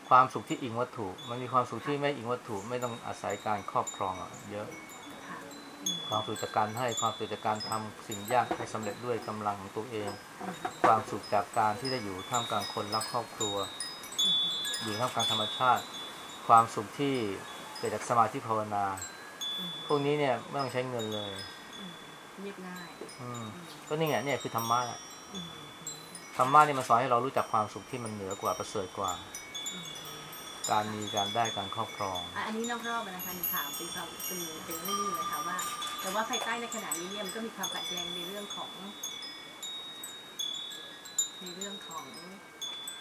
[SPEAKER 2] ความสุขที่อิงวัตถุ มันมีความสุขที่ไม่อิงวัตถุ ไม่ต้องอาศัยการครอบครองอะเยอะ
[SPEAKER 1] ค่ะอืม
[SPEAKER 2] ความสุขจากการให้ความสุขจากการทำสิ่งยากให้สำเร็จด้วยกำลังของตัวเอง
[SPEAKER 1] อืม
[SPEAKER 2] ความสุขจากการที่ได้อยู่ท่ามกลางคนรักครอบครัว อยู่ท่ามกลางธรรมชาติ ความสุขที่เกิดจากสมาธิภาวนา
[SPEAKER 1] อืม
[SPEAKER 2] พวกนี้เนี่ยไม่ต้องใช้เงินเลย
[SPEAKER 1] อืมเรียบง่าย
[SPEAKER 2] อืม
[SPEAKER 1] อืม
[SPEAKER 2] ก็นี่ไงเนี่ยคือธรรมะแหละ
[SPEAKER 1] อืม
[SPEAKER 2] ธรรมะเนี่ยมันสอนให้เรารู้จักความสุขที่มันเหนือกว่าประเสริฐกว่า
[SPEAKER 1] อืม
[SPEAKER 2] การมีการได้การครอบครอง
[SPEAKER 1] อะอันนี้นอกรอบนะคะหนูถามเป็นความเป็นเป็นเรื่องนี้เลยค่ะว่า แต่ว่าภายใต้ในขณะนี้เนี่ยมันก็มีความขัดแย้งในเรื่องของ ในเรื่องของ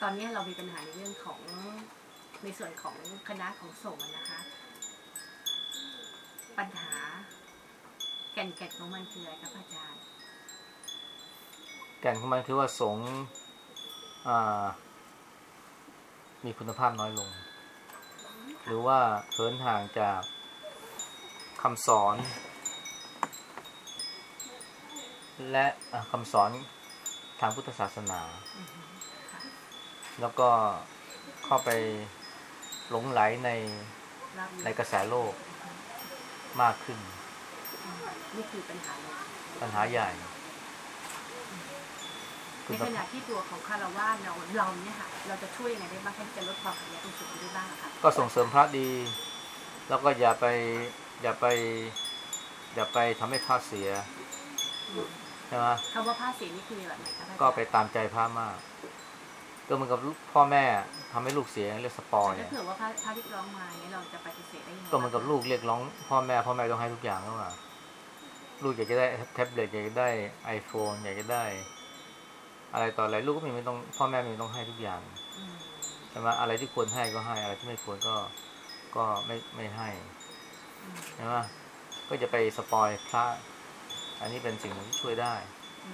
[SPEAKER 1] ตอนนี้เรามีปัญหาในเรื่องของในส่วนของคณะของสงฆ์อะนะคะ ปัญหา แก่นแก่นของมันคืออะไรครับอาจารย์
[SPEAKER 2] แก่นของมันคือว่าสงฆ์อ่ามีคุณภาพน้อยลง หรือว่าเหินห่างจากคำสอน และอะคำสอนทางพุทธศาสนา
[SPEAKER 1] อือฮึค่ะ
[SPEAKER 2] แล้วก็เข้าไปหลงไหลใน
[SPEAKER 1] รับรู้
[SPEAKER 2] ในกระแสโลกมากขึ้น
[SPEAKER 1] อืมนี่คือปัญหาเลย
[SPEAKER 2] ปัญหาใหญ่
[SPEAKER 1] ในขณะที่ตัวของคารวะเราเราเนี่ยค่ะเราจะช่วยยังไงได้บ้างให้จะลดความขัดแย้งตรงจุดนี้ได้บ้างอะคะ
[SPEAKER 2] ก็ส่งเสริมพระดี แล้วก็อย่าไปอย่าไป อย่าไปทำให้พระเสีย
[SPEAKER 1] อืม
[SPEAKER 2] ใช่ไหม
[SPEAKER 1] คำว่าผ้าสีนี่คือแบบไหนคะพระอาจารย์
[SPEAKER 2] ก็ไปตามใจพระมาก ก็เหมือนกับพ่อแม่ทำให้ลูกเสียเรียกสปอย
[SPEAKER 1] ถ้าเผื่อว่าพระพระที่ร้องมาเนี่ยเราจะปฏิเสธได้ยังไง
[SPEAKER 2] ก็เหมือนกับลูกเรียกร้อง พ่อแม่พ่อแม่ต้องให้ทุกอย่างแล้วว่าลูกอยากจะได้แท็บเล็ตอยากจะได้ไอโฟนอยากจะได้ อะไรต่ออะไรลูกก็ไม่ต้องพ่อแม่ไม่ต้องให้ทุกอย่าง
[SPEAKER 1] อืม
[SPEAKER 2] ใช่ไหมอะไรที่ควรให้ก็ให้อะไรที่ไม่ควรก็ก็ไม่ไม่ให้
[SPEAKER 1] อืม
[SPEAKER 2] ใช่ไหมก็จะไปสปอยพระ อันนี้เป็นสิ่งหนึ่งที่ช่วยได้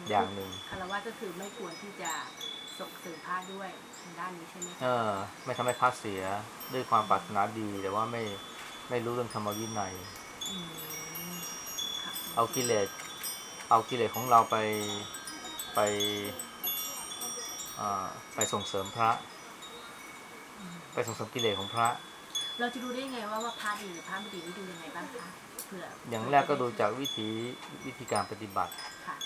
[SPEAKER 1] ม
[SPEAKER 2] อย่างหนึ่ง
[SPEAKER 1] คารวะก็คือไม่ควรที่จะส่งเสริมพระด้วยทางด้านนี้ใช่ไหม
[SPEAKER 2] เอ
[SPEAKER 1] คะ
[SPEAKER 2] อไม่ทำให้พระเสียด้วยความปรารถนาดีแต่ว่าไม่ไม่รู้เรื่องธรรมวินัย
[SPEAKER 1] มค่ะ
[SPEAKER 2] เอากิเลสเอากิเลสของเราไปไปอ่า ไปส่งเสริมพระ
[SPEAKER 1] อืม
[SPEAKER 2] ไปส่งเสริมกิเลสของพระ
[SPEAKER 1] เราจะรู้ได้ยังไงว่าว่าพระดีหรือพระไม่ดีนี่ดูยังไงบ้างคะเผื่อ
[SPEAKER 2] อ
[SPEAKER 1] อย่าง
[SPEAKER 2] แรกก็ดูจากวิธีวิธีการปฏิบัติ
[SPEAKER 1] ค่ะ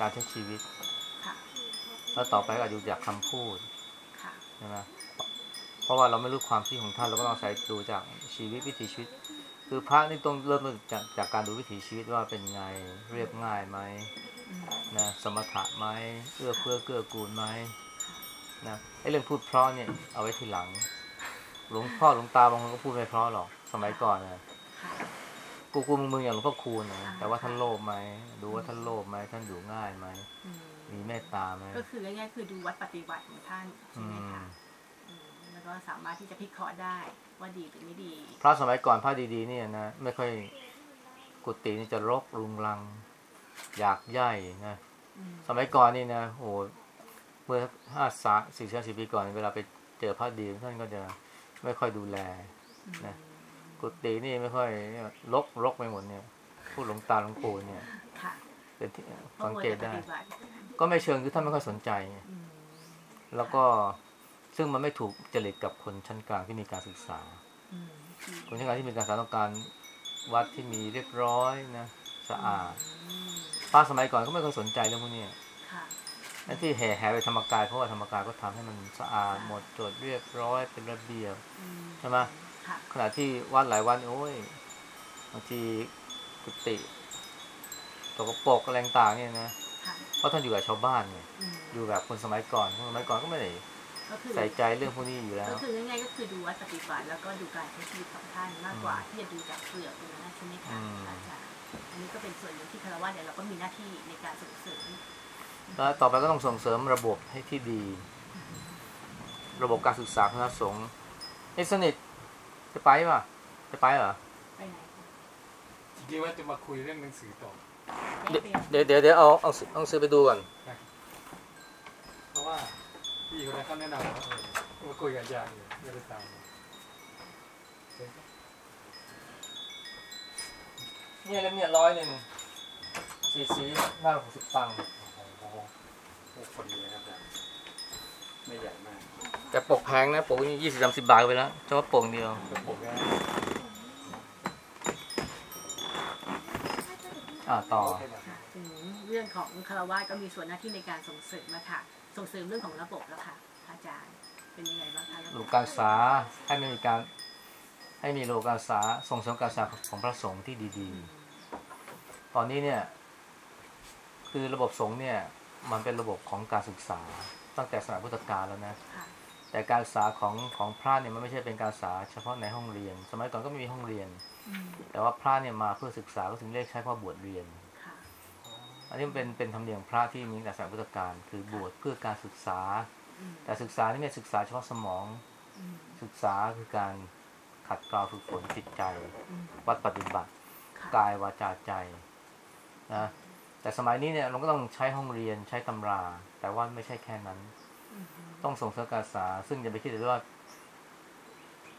[SPEAKER 2] การใช้ชีวิต
[SPEAKER 1] ค่ะ
[SPEAKER 2] แล้วต่อไปก็อาจจะดูจากคำพูด
[SPEAKER 1] ค่ะ
[SPEAKER 2] ใช่ไหมเพราะว่าเราไม่รู้ความคิดของท่านเราก็ต้องอาศัยดูจากชีวิตวิถีชีวิต คือพระนี่ต้องเริ่มต้นจากจากการดูวิถีชีวิตว่าเป็นไงเรียบง่ายไหม
[SPEAKER 1] อืม
[SPEAKER 2] นะสมถะไหมเอื้อเฟื้อเกื้อกูลไหม
[SPEAKER 1] ค่ะ
[SPEAKER 2] นะไอ้เรื่องพูดเพราะเนี่ยเอาไว้ทีหลัง หลวงพ่อหลวงตาบางคนก็พูดไม่เพราะหรอก สมัยก่อนนะ
[SPEAKER 1] ค่ะ
[SPEAKER 2] กูกูมึงมึงอย่างหลวงพ่อคูณนะ
[SPEAKER 1] อ่า
[SPEAKER 2] แต่ว่าท่านโลภไหมดูว่าท่านโลภไหมท่านอยู่ง่ายไหม
[SPEAKER 1] อืม
[SPEAKER 2] มีเมตตาไหม
[SPEAKER 1] ก็คือง่ายๆคือดูวัดปฏิบัติของท่านใช่
[SPEAKER 2] อื
[SPEAKER 1] ไหม
[SPEAKER 2] ม
[SPEAKER 1] คะอืมแล้วก็สามารถที่จะพิเคราะห์ได้ว่าดีหรือไม่ดี
[SPEAKER 2] พระสมัยก่อนพระดีๆเนี่ยนะไม่ค่อยกุฏินี่จะรกรุงรัง อยากใหญ่นะ
[SPEAKER 1] อืม
[SPEAKER 2] สมัยก่อนนี่นะโหเมื่อห้าสาสี่สิบปีก่อน เวลาไปเจอพระดีท่านก็จะไม่ค่อยดูแลนะกุฏินี่ไม่ค่อยรกรกไปหมดเนี่ยพูดหลวงตาหลวงปู่เนี่ย
[SPEAKER 1] ค่ะ
[SPEAKER 2] เป็นที่
[SPEAKER 1] พราะ
[SPEAKER 2] สังเกตได้
[SPEAKER 1] มัวแต่ปฏิบัติ
[SPEAKER 2] ก็ไม่เชิงคือท่านไม่ค่อยสนใจไง
[SPEAKER 1] อืม
[SPEAKER 2] แล้วก็ซึ่งมันไม่ถูกจริตกับคนชั้นกลางที่มีการศึกษา
[SPEAKER 1] อืม
[SPEAKER 2] คนชั้นกลางที่มีการศึกษาต้องการวัดที่มีเรียบร้อยนะ สะอาด
[SPEAKER 1] อืม
[SPEAKER 2] พระสมัยก่อนก็ไม่ค่อยสนใจเรื่องพวกเนี้ย
[SPEAKER 1] ค่ะ
[SPEAKER 2] นั่นที่แห่แห่ไปธรรมกายเพราะว่าธรรมกายก็ทำให้มันสะอาดหมดจดเรียบร้อยเป็นระเบียบ
[SPEAKER 1] อืม
[SPEAKER 2] ใช่ไหม
[SPEAKER 1] ค่ะ
[SPEAKER 2] ขณะที่วัดหลายวันโอ้ยบางทีกุฏิตกปรกอะไรต่างๆเนี่ยนะ
[SPEAKER 1] ค่ะ
[SPEAKER 2] เพราะท่านอยู่กับชาวบ้านไง
[SPEAKER 1] อืม
[SPEAKER 2] อยู่แบบคนสมัยก่อนคนสมัยก่อนก็ไม่ได้
[SPEAKER 1] ก็คือ
[SPEAKER 2] ใส่ใจเรื่องพวกนี้อยู่แล้ว
[SPEAKER 1] ก็คือง่ายๆก็คือดูวัดปฏิบัติแล้วก็ดูการใช้ชีวิตของท่านมากกว่าที่จะดูจากเปลือกตรงนั้นใช่ไหมคะ
[SPEAKER 2] อืม
[SPEAKER 1] อาจารย์ อันนี้ก็เป็นส่วนหนึ่งที่คารวะเนี่ยเราก็มีหน้าที่ในการส่งเสริม
[SPEAKER 2] แล้วต่อไปก็ต้องส่งเสริมระบบให้ที่ดี ระบบการศึกษาคณะสงฆ์ไอ้สนิทจะไปป่ะจะไปเหรอ
[SPEAKER 1] ไปไหนคะ
[SPEAKER 4] จริงๆว่าจะมาคุยเรื่องหนังสือต่อ
[SPEAKER 1] ไม่ไป
[SPEAKER 2] เดี๋ยวเดี๋ยวเดี๋ยวเอาเอาเอาหนังสือไปดูก่อน
[SPEAKER 4] เพราะว่าพี่คนนั้นเขาแนะนำว่าเออมาคุยกับอาจารย์อยู่ก็เลยตามมาเชิญครับ
[SPEAKER 2] เนี่ยเล่มเนี่ยร้อยหนึ่งสีสีหน้าหกสิบตังค์
[SPEAKER 4] โอ้โหโอ้พอดีเลยครับอาจารย์ไม่ใหญ่มาก
[SPEAKER 2] แต่ปกแพงนะปกนี่ยี่สิบสามสิบบาทไปแล้วเฉพาะปกเดียว
[SPEAKER 4] กระปุกนะ
[SPEAKER 2] อ่าต่อ
[SPEAKER 4] โเคครับ
[SPEAKER 1] ค่ะถึงเรื่องของคารวะก็มีส่วนหน้าที่ในการส่งเสริมมาค่ะ ส่งเสริมเรื่องของระบบแล้วค่ะพระอาจารย์เป็นยังไงบ้างคะ
[SPEAKER 2] ระบบการศึกษาให้มีการให้มีระบบการศึกษาส่งเสริมการศึกษาของพระสงฆ์ที่ดี ๆ ตอนนี้เนี่ย คือระบบสงฆ์เนี่ย มันเป็นระบบของการศึกษาตั้งแต่สมัยพุทธกาลแล้วนะ
[SPEAKER 1] ค่ะ
[SPEAKER 2] แต่การศึกษาของของพระเนี่ยมันไม่ใช่เป็นการศึกษาเฉพาะในห้องเรียน สมัยก่อนก็ไม่มีห้องเรียน
[SPEAKER 1] อืม
[SPEAKER 2] แต่ว่าพระเนี่ยมาเพื่อศึกษาก็ถึงเรียกใช้คำว่าบวชเรียน
[SPEAKER 1] ค่ะ
[SPEAKER 2] อันนี้มันเป็นเป็นธรรมเนียมของพระที่มีตั้งแต่สมัยพุทธกาลคือบวชเพื่อการศึกษา
[SPEAKER 1] อืม
[SPEAKER 2] แต่ศึกษานี่ไม่ใช่ศึกษาเฉพาะสมอง
[SPEAKER 1] อืม
[SPEAKER 2] ศึกษาคือการขัดเกลาฝึกฝนจิตใจ
[SPEAKER 1] อืม
[SPEAKER 2] วัดปฏิบัติ
[SPEAKER 1] ค่ะ
[SPEAKER 2] กายวาจาใจ นะแต่สมัยนี้เนี่ยเราก็ต้องใช้ห้องเรียนใช้ตำรา แต่ว่าไม่ใช่แค่นั้น
[SPEAKER 1] อืม
[SPEAKER 2] ต้องส่งเสริมการศึกษา ซึ่งจะไปคิดเลยว่า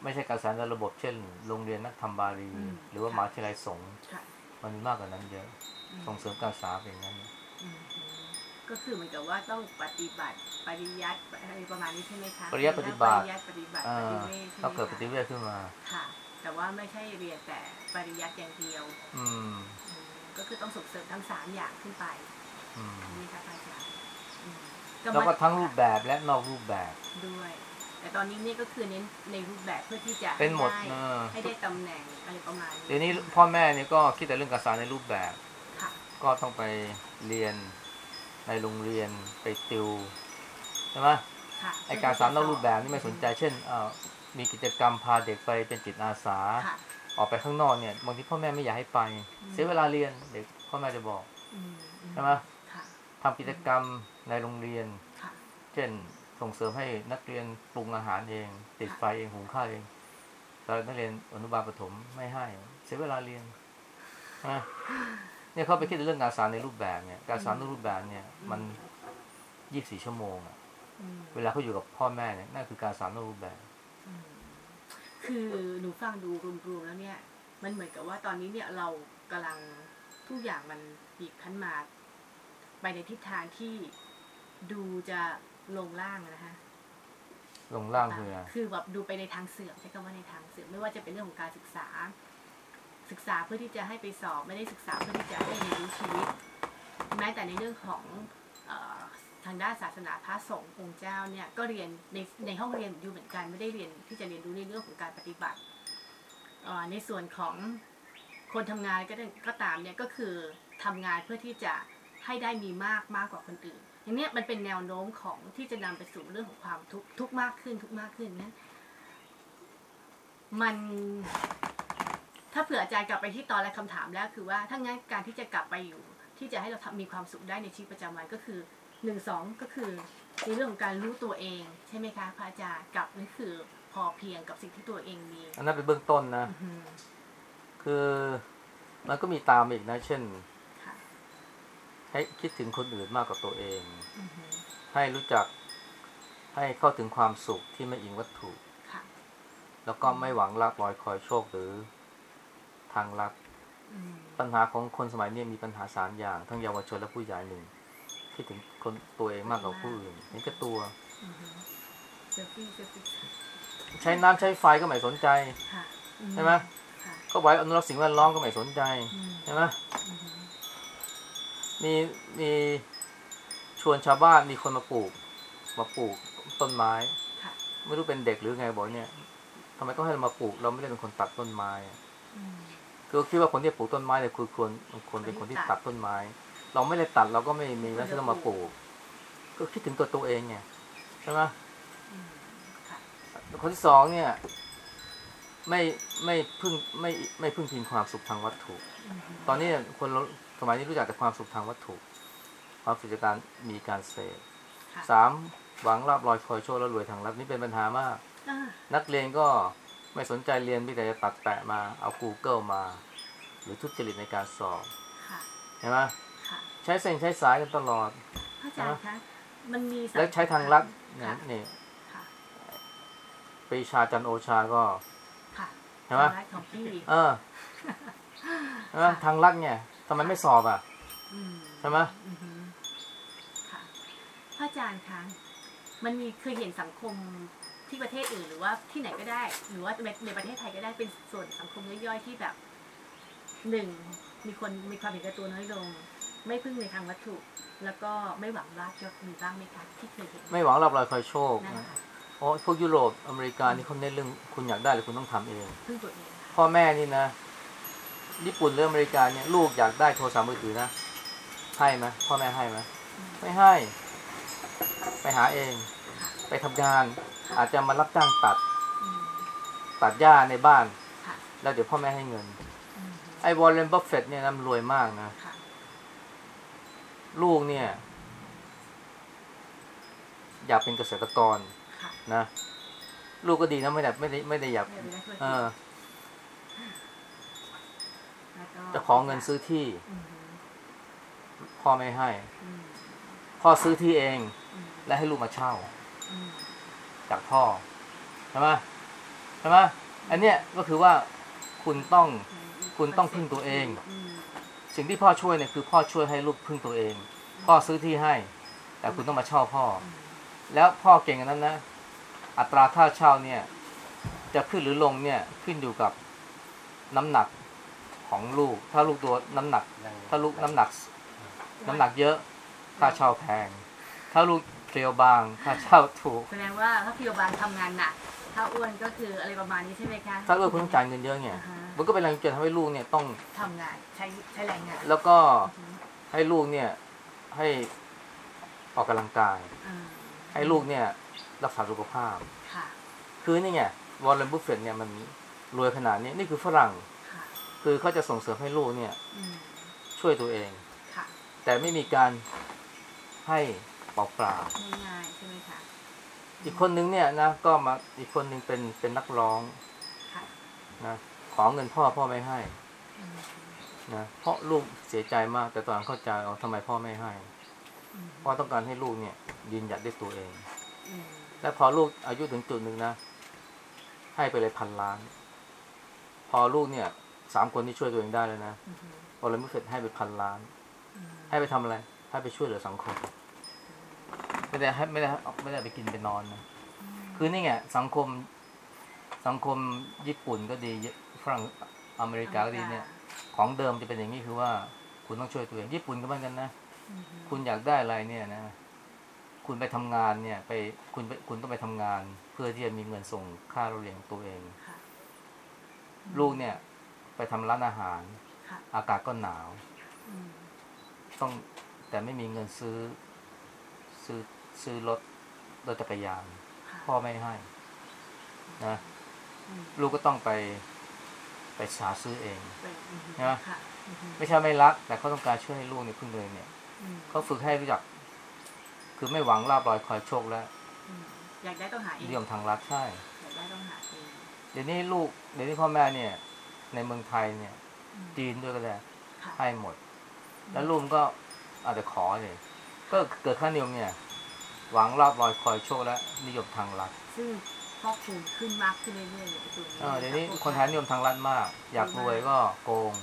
[SPEAKER 2] ไม่ใช่การศึกษาในระบบเช่น โรงเรียนนักธรรมบาลี หรือว่ามหาวิทยาลัยสงฆ์
[SPEAKER 1] ค่ะ
[SPEAKER 2] มันมีมากกว่านั้นเยอะ
[SPEAKER 1] อืม
[SPEAKER 2] ส่งเสริมการศึกษาเป็นอย่างนั้น
[SPEAKER 1] อืมก็คือเหมือนกับว่าต้องปฏิบัติปริยัติอะไรประมาณนี้ใช่ไหมคะ
[SPEAKER 2] ปริยัติปฏิบัติ
[SPEAKER 1] ปริยัติปฏิบัติ
[SPEAKER 2] เอ่
[SPEAKER 1] ป
[SPEAKER 2] อ
[SPEAKER 1] ฏิเวทใช่ไหม
[SPEAKER 2] ต้องเกิดป
[SPEAKER 1] คะ
[SPEAKER 2] ฏิเวทขึ้นมา
[SPEAKER 1] ค่ะ แต่ว่าไม่ใช่เรียนแต่ปริยัติอย่างเดียว
[SPEAKER 2] อืม
[SPEAKER 1] อืม ก็คือต้องส่งเสริมทั้งสามอย่างขึ้นไป
[SPEAKER 2] อืม
[SPEAKER 1] นี่ค่ะอาจารย์อืม
[SPEAKER 2] แล้วก็ทั้งรูปแบบและนอกรูปแบบ
[SPEAKER 1] ด้วย แต่ตอนนี้นี่ก็คือเน้นในรูปแบบเพื่อที่จะ
[SPEAKER 2] เป็นหมด
[SPEAKER 1] ให้
[SPEAKER 2] เออ
[SPEAKER 1] ให้ได้ตำแหน่งอะไรประมาณนี้
[SPEAKER 2] เดี๋ยวนี้พ่อแม่เนี่ยก็คิดแต่เรื่องการศึกษาในรูปแบบ
[SPEAKER 1] ค่ะ
[SPEAKER 2] ก็ต้องไปเรียนในโรงเรียนไปติวใช่ไหม
[SPEAKER 1] ค่ะ
[SPEAKER 2] ไอการสอนนอกรูปแบบนี่ไม่สนใจ เช่นเอ่อมีกิจกรรมพาเด็กไปเป็นจิตอาสา
[SPEAKER 1] ค่ะ
[SPEAKER 2] ออกไปข้างนอกเนี่ยบางทีพ่อแม่ไม่อยากให้ไป
[SPEAKER 1] อืม
[SPEAKER 2] เสียเวลาเรียนเด็กพ่อแม่จะบอก
[SPEAKER 1] อืมอื
[SPEAKER 2] ใช่ไหม
[SPEAKER 1] ค่ะ
[SPEAKER 2] ทำกิจกรรมในโรงเรียน
[SPEAKER 1] ค่ะ
[SPEAKER 2] เช่นส่งเสริมให้นักเรียนปรุงอาหารเอง ติดไฟเองหุงข้าวเองแต่นักเรียนอนุบาลประถมไม่ให้ เสียเวลาเรียนนะเนี่ยเขาไปคิดเรื่องการสอนในรูปแบบเนี่ย การสอนในรูปแบบเนี่ย มันยี่สิบสี่ชั่วโมงอะ
[SPEAKER 1] อืม
[SPEAKER 2] เวลาเขาอยู่กับพ่อแม่เนี่ยนั่นคือการสอนในรูปแบบ
[SPEAKER 1] อืม คือหนูฟังดูรวมๆแล้วเนี่ย มันเหมือนกับว่าตอนนี้เนี่ยเรากำลังทุกอย่างมันบีบคั้นมาไปในทิศทางที่ดูจะลงล่างอะนะคะ
[SPEAKER 2] ลงล่างคืออะไร
[SPEAKER 1] คือแบบดูไปในทางเสื่อมใช้คำว่าในทางเสื่อมไม่ว่าจะเป็นเรื่องของการศึกษา ศึกษาเพื่อที่จะให้ไปสอบไม่ได้ศึกษาเพื่อที่จะให้เรียนรู้ชีวิต แม้แต่ในเรื่องของเออทางด้านศาสนาพระสงฆ์องค์เจ้าเนี่ยก็เรียนในในห้องเรียนอยู่เหมือนกันไม่ได้เรียนที่จะเรียนรู้ในเรื่องของการปฏิบัติในส่วนของคนทำงานก็ได้ก็ตามเนี่ยก็คือทำงานเพื่อที่จะให้ได้มีมากมากกว่าคนอื่น อย่างเนี้ยมันเป็นแนวโน้มของที่จะนำไปสู่เรื่องของความทุกข์ทุกมากขึ้นทุกข์มากขึ้นนั้นมัน ถ้าเผื่ออาจารย์กลับไปที่ตอนแรกคำถามแล้วคือว่าถ้างั้นการที่จะกลับไปอยู่ ที่จะให้เราทำมีความสุขได้ในชีวิตประจำวันก็คือ หนึ่งสองก็คือในเรื่องของการรู้ตัวเองใช่ไหมคะพระอาจารย์กับนั่นคือพอเพียงกับสิ่งที่ตัวเองมี
[SPEAKER 2] อันนั้นเป็นเบื้องต้นนะ
[SPEAKER 1] อื้อหือ
[SPEAKER 2] คือมันก็มีตามมาอีกนะ เช่น
[SPEAKER 1] ค่ะ
[SPEAKER 2] ให้คิดถึงคนอื่นมากกว่าตัวเอง
[SPEAKER 1] อื้อหือ
[SPEAKER 2] ให้รู้จักให้เข้าถึงความสุขที่ไม่อิงวัตถุ
[SPEAKER 1] ค่ะ
[SPEAKER 2] แล้วก็ไม่หวังลาบลอยคอยโชคหรือทางลัด
[SPEAKER 1] อืม
[SPEAKER 2] ปัญหาของคนสมัยนี้มีปัญหาสามอย่าง ทั้งเยาวชนและผู้ใหญ่หนึ่ง คิดถึงคนตัวเองมากกว่าผู้อื่นเห็นแก่ตัว
[SPEAKER 1] อือหือเซลฟี่เซลฟี่
[SPEAKER 2] ใช้น้ำใช้ไฟก็ไม่สนใจ
[SPEAKER 1] ค่ะอื
[SPEAKER 2] ใช่ไหม
[SPEAKER 1] ค่ะ
[SPEAKER 2] ก็ไว้อนุรักษ์สิ่งแวดล้อมก็ไม่สนใจ
[SPEAKER 1] อืม
[SPEAKER 2] ใช่ไหม
[SPEAKER 1] อือหือ
[SPEAKER 2] มีมีชวนชาวบ้านมีคนมาปลูก มาปลูกต้นไม้
[SPEAKER 1] ค่ะ
[SPEAKER 2] ไม่รู้เป็นเด็กหรือไงบอกเนี่ยทำไมต้องให้เรามาปลูก เราไม่ได้เป็นคนตัดต้นไม้อะ
[SPEAKER 1] อืม
[SPEAKER 2] คือคิดว่าคนที่ปลูกต้นไม้เนี่ยคือควรควรเป็นคนที่ตัดต้นไม้ เราไม่ได้ตัดเราก็ไม่มีแล้วที่ต้องมาปลูก ก็คิดถึงตัวตัวเองไงใช่ไหม
[SPEAKER 1] อืมค่ะ
[SPEAKER 2] คนที่สองเนี่ย ไม่ไม่พึ่งไม่ไม่พึ่งพิงความสุขทางวัตถุ
[SPEAKER 1] อือหือ
[SPEAKER 2] ตอนนี้คนเราสมัยนี้รู้จักแต่ความสุขทางวัตถุ ความสุขจากการมีการเสพ
[SPEAKER 1] ค่ะ
[SPEAKER 2] สามหวังลาบลอยคอยโชว์แล้วรวยทางลัดนี่เป็นปัญหามาก
[SPEAKER 1] อ่า
[SPEAKER 2] นักเรียนก็ไม่สนใจเรียนมีแต่จะตัดแปะมาเอา Google มา หรือทุจริตในการสอบ
[SPEAKER 1] ค่ะ
[SPEAKER 2] เห็นไหม
[SPEAKER 1] ค่ะ
[SPEAKER 2] ใช้เส้นใช้สายกันตลอด
[SPEAKER 1] พระอาจารย์คะมันมีสัม
[SPEAKER 2] แล้วใช้ทางลัดเนี่ย
[SPEAKER 1] ค่ะ
[SPEAKER 2] นี่
[SPEAKER 1] ค่ะ
[SPEAKER 2] ปรีชาจันทร์โอชาก็
[SPEAKER 1] ค่ะ
[SPEAKER 2] เห็นไหม
[SPEAKER 1] ทางลัดของพี่
[SPEAKER 2] เออเห็นไหมทางลัดเนี่ยทำไมไม่สอบอะ
[SPEAKER 1] อืม
[SPEAKER 2] ใช่ไหม
[SPEAKER 1] อือฮึค่ะพระอาจารย์คะมันมีเคยเห็นสังคมที่ประเทศอื่นหรือว่าที่ไหนก็ได้ หรือว่าในในประเทศไทยก็ได้เป็นส่วนสังคมย่อยๆที่แบบหนึ่งมีคนมีความเห็นแก่ตัวน้อยลง ไม่พึ่งในทางวัตถุ แล้วก็ไม่หวังลาภยศมีบ้างไหมคะที่เคยเห็น
[SPEAKER 2] ไม่หวังลาบลอยคอยโชค
[SPEAKER 1] นั่น
[SPEAKER 2] นะ
[SPEAKER 1] ค่ะ
[SPEAKER 2] โอ้พวกยุโรปอเมริกานี่เขาเน้นเรื่องคุณอยากได้หรือคุณต้องทำเอง
[SPEAKER 1] พึ่งตัวเองค่ะ
[SPEAKER 2] พ่อแม่นี่นะญี่ปุ่นหรืออเมริกาเนี่ยลูกอยากได้โทรศัพท์มือถือนะให้ไหมพ่อแม่ให้ไหม
[SPEAKER 1] อืม
[SPEAKER 2] ไม่ให้ ไปหาเอง ไปทำงาน อาจจะมารับจ้างตัด
[SPEAKER 1] อืม
[SPEAKER 2] ตัดหญ้าในบ้าน
[SPEAKER 1] ค่ะ
[SPEAKER 2] แล้วเดี๋ยวพ่อแม่ให้เงิน
[SPEAKER 1] อืม
[SPEAKER 2] ไอ้ Warren Buffett เนี่ยนะมันรวยมากนะ
[SPEAKER 1] ค่ะ
[SPEAKER 2] ลูกเนี่ย อยากเป็นเกษตรกร
[SPEAKER 1] ค่ะ
[SPEAKER 2] นะลูกก็ดีนะไม่ได้ไม่ได้ไม่ได้อยาก
[SPEAKER 1] ไม่ได้เป็นนักธุร
[SPEAKER 2] เอ
[SPEAKER 1] กิจ
[SPEAKER 2] อ
[SPEAKER 1] แล้วก็
[SPEAKER 2] จะขอเงินซื้อที่
[SPEAKER 1] อืม
[SPEAKER 2] พ่อไม่ให้
[SPEAKER 1] อืม
[SPEAKER 2] พ่อซื้อที่เอง
[SPEAKER 1] อืม
[SPEAKER 2] และให้ลูกมาเช่า
[SPEAKER 1] อืม
[SPEAKER 2] จากพ่อใช่ไหมใช่ไหมอันเนี้ยก็คือว่าคุณต้องคุณต้องพึ่งตัวเอง
[SPEAKER 1] อืม
[SPEAKER 2] สิ่งที่พ่อช่วยเนี่ยคือพ่อช่วยให้ลูกพึ่งตัวเอง พ่อซื้อที่ให้ แต่คุณต้องมาเช่าพ่อ
[SPEAKER 1] อืม
[SPEAKER 2] แล้วพ่อเก่งอันนั้นนะ อัตราค่าเช่าเนี่ย จะขึ้นหรือลงเนี่ยขึ้นอยู่กับน้ำหนักของลูก ถ้าลูกตัวน้ำหนัก ถ้าลูกน้ำหนัก น้ำหนักเยอะค่าเช่าแพง ถ้าลูกเพรียวบางค่าเช่าถูก
[SPEAKER 1] แสดงว่าถ้าพิโอบาลทำงานหนักถ้าอ้วนก็คืออะไรประมาณนี้ใช่ไหมคะ
[SPEAKER 2] ถ้าลูกคุณต้องจ่ายเงินเยอะเนี่ย
[SPEAKER 1] อ่าฮะ
[SPEAKER 2] มันก็เป็นแรงจูงใจทำให้ลูกเนี่ยต้อง
[SPEAKER 1] ทำงานใช้ใช้แรงงาน
[SPEAKER 2] แล้วก็
[SPEAKER 1] อืม
[SPEAKER 2] ให้ลูกเนี่ยให้ออกกำลังกาย
[SPEAKER 1] อ่า
[SPEAKER 2] ให้ลูกเนี่ย รักษาสุขภาพ
[SPEAKER 1] ค่ะ
[SPEAKER 2] คือนี่ไงวอลเลนบุฟเฟตเนี่ยมันรวยขนาดนี้นี่คือฝรั่ง
[SPEAKER 1] ค่ะ
[SPEAKER 2] คือเขาจะส่งเสริมให้ลูกเนี่ย
[SPEAKER 1] อืม
[SPEAKER 2] ช่วยตัวเอง
[SPEAKER 1] ค่ะ
[SPEAKER 2] แต่ไม่มีการให้เปล่า
[SPEAKER 1] ง่ายๆใช่ไหมคะ
[SPEAKER 2] ๆอีกคนนึงเนี่ยนะก็มาอีกคนนึงเป็นเป็นนักร้อง
[SPEAKER 1] ค่ะ
[SPEAKER 2] นะ ขอเงินพ่อพ่อไม่ให้นะเพราะลูกเสียใจมาก แต่ตอนเข้าใจเอาทำไมพ่อไม่ให้พ่อต้องการให้ลูกเนี่ย ยืนหยัดด้วยตัวเอง และพอลูกอายุถึงจุดหนึ่งนะ ให้ไปเลยพันล้าน พอลูกเนี่ยสามคนที่ช่วยตัวเองได้แล้วนะ
[SPEAKER 1] อืม
[SPEAKER 2] วอลเลนบุฟเฟตให้ไปพันล้าน ให้ไปทำอะไร ให้ไปช่วยเหลือสังคมไม่ได้ให้ไม่ได้ไม่ได้ไปกินไปนอนนะคือนี่ไงสังคมสังคมญี่ปุ่นก็ดี ฝรั่งอเมริกาก็ดีเนี่ย ของเดิมจะเป็นอย่างนี้คือว่า คุณต้องช่วยตัวเองญี่ปุ่นก็เหมือนกันนะ
[SPEAKER 1] อืม
[SPEAKER 2] คุณอยากได้อะไรเนี่ยนะ คุณไปทำงานเนี่ย ไปคุณไปคุณต้องไปทำงาน เพื่อที่จะมีเงินส่งค่าเราเลี้ยงตัวเอง
[SPEAKER 1] ค่ะ
[SPEAKER 2] ลูกเนี่ย ไปทำร้านอาหาร
[SPEAKER 1] ค่ะ
[SPEAKER 2] อากาศก็หนาว
[SPEAKER 1] อืม
[SPEAKER 2] ต้องแต่ไม่มีเงินซื้อ ซื้อซื้อรถรถจักรยาน
[SPEAKER 1] ค่ะ
[SPEAKER 2] พ่อไม่ให้นะ
[SPEAKER 1] อืม
[SPEAKER 2] ลูกก็ต้องไป ไปหาซื้อเอง
[SPEAKER 1] เป็นอืม
[SPEAKER 2] ใช่ไหม
[SPEAKER 1] ค่ะอืม
[SPEAKER 2] ไม่ใช่ไม่รัก แต่เขาต้องการช่วยให้ลูกเนี่ยพึ่งตัวเองเนี่ย
[SPEAKER 1] อืม
[SPEAKER 2] เขาฝึกให้รู้จัก คือไม่หวังลาบลอยคอยโชคและ
[SPEAKER 1] อืมอยากได้ต้องหาเอง
[SPEAKER 2] นิยมทางรัฐใช่
[SPEAKER 1] อยากได้ต้องหาเอง
[SPEAKER 2] เดี๋ยวนี้ลูก เดี๋ยวนี้พ่อแม่เนี่ย ในเมืองไทยเนี่ย
[SPEAKER 1] อืม
[SPEAKER 2] จีนด้วยก็ได้
[SPEAKER 1] ค่ะ
[SPEAKER 2] ให้หมด แล้วลูกก็อาจจะขอเลยก็เกิดค่านิยมเนี่ย หวังลาบลอยคอยโชคและนิยมทางรัฐ
[SPEAKER 1] ซึ่ง พอกคูณขึ้นมากขึ้นเรื่อยๆเลยไอ้ตัวนี้
[SPEAKER 2] เออเดี๋ยวนี้คนไทยนิยมทางรัฐมาก อยากรวยก็โกง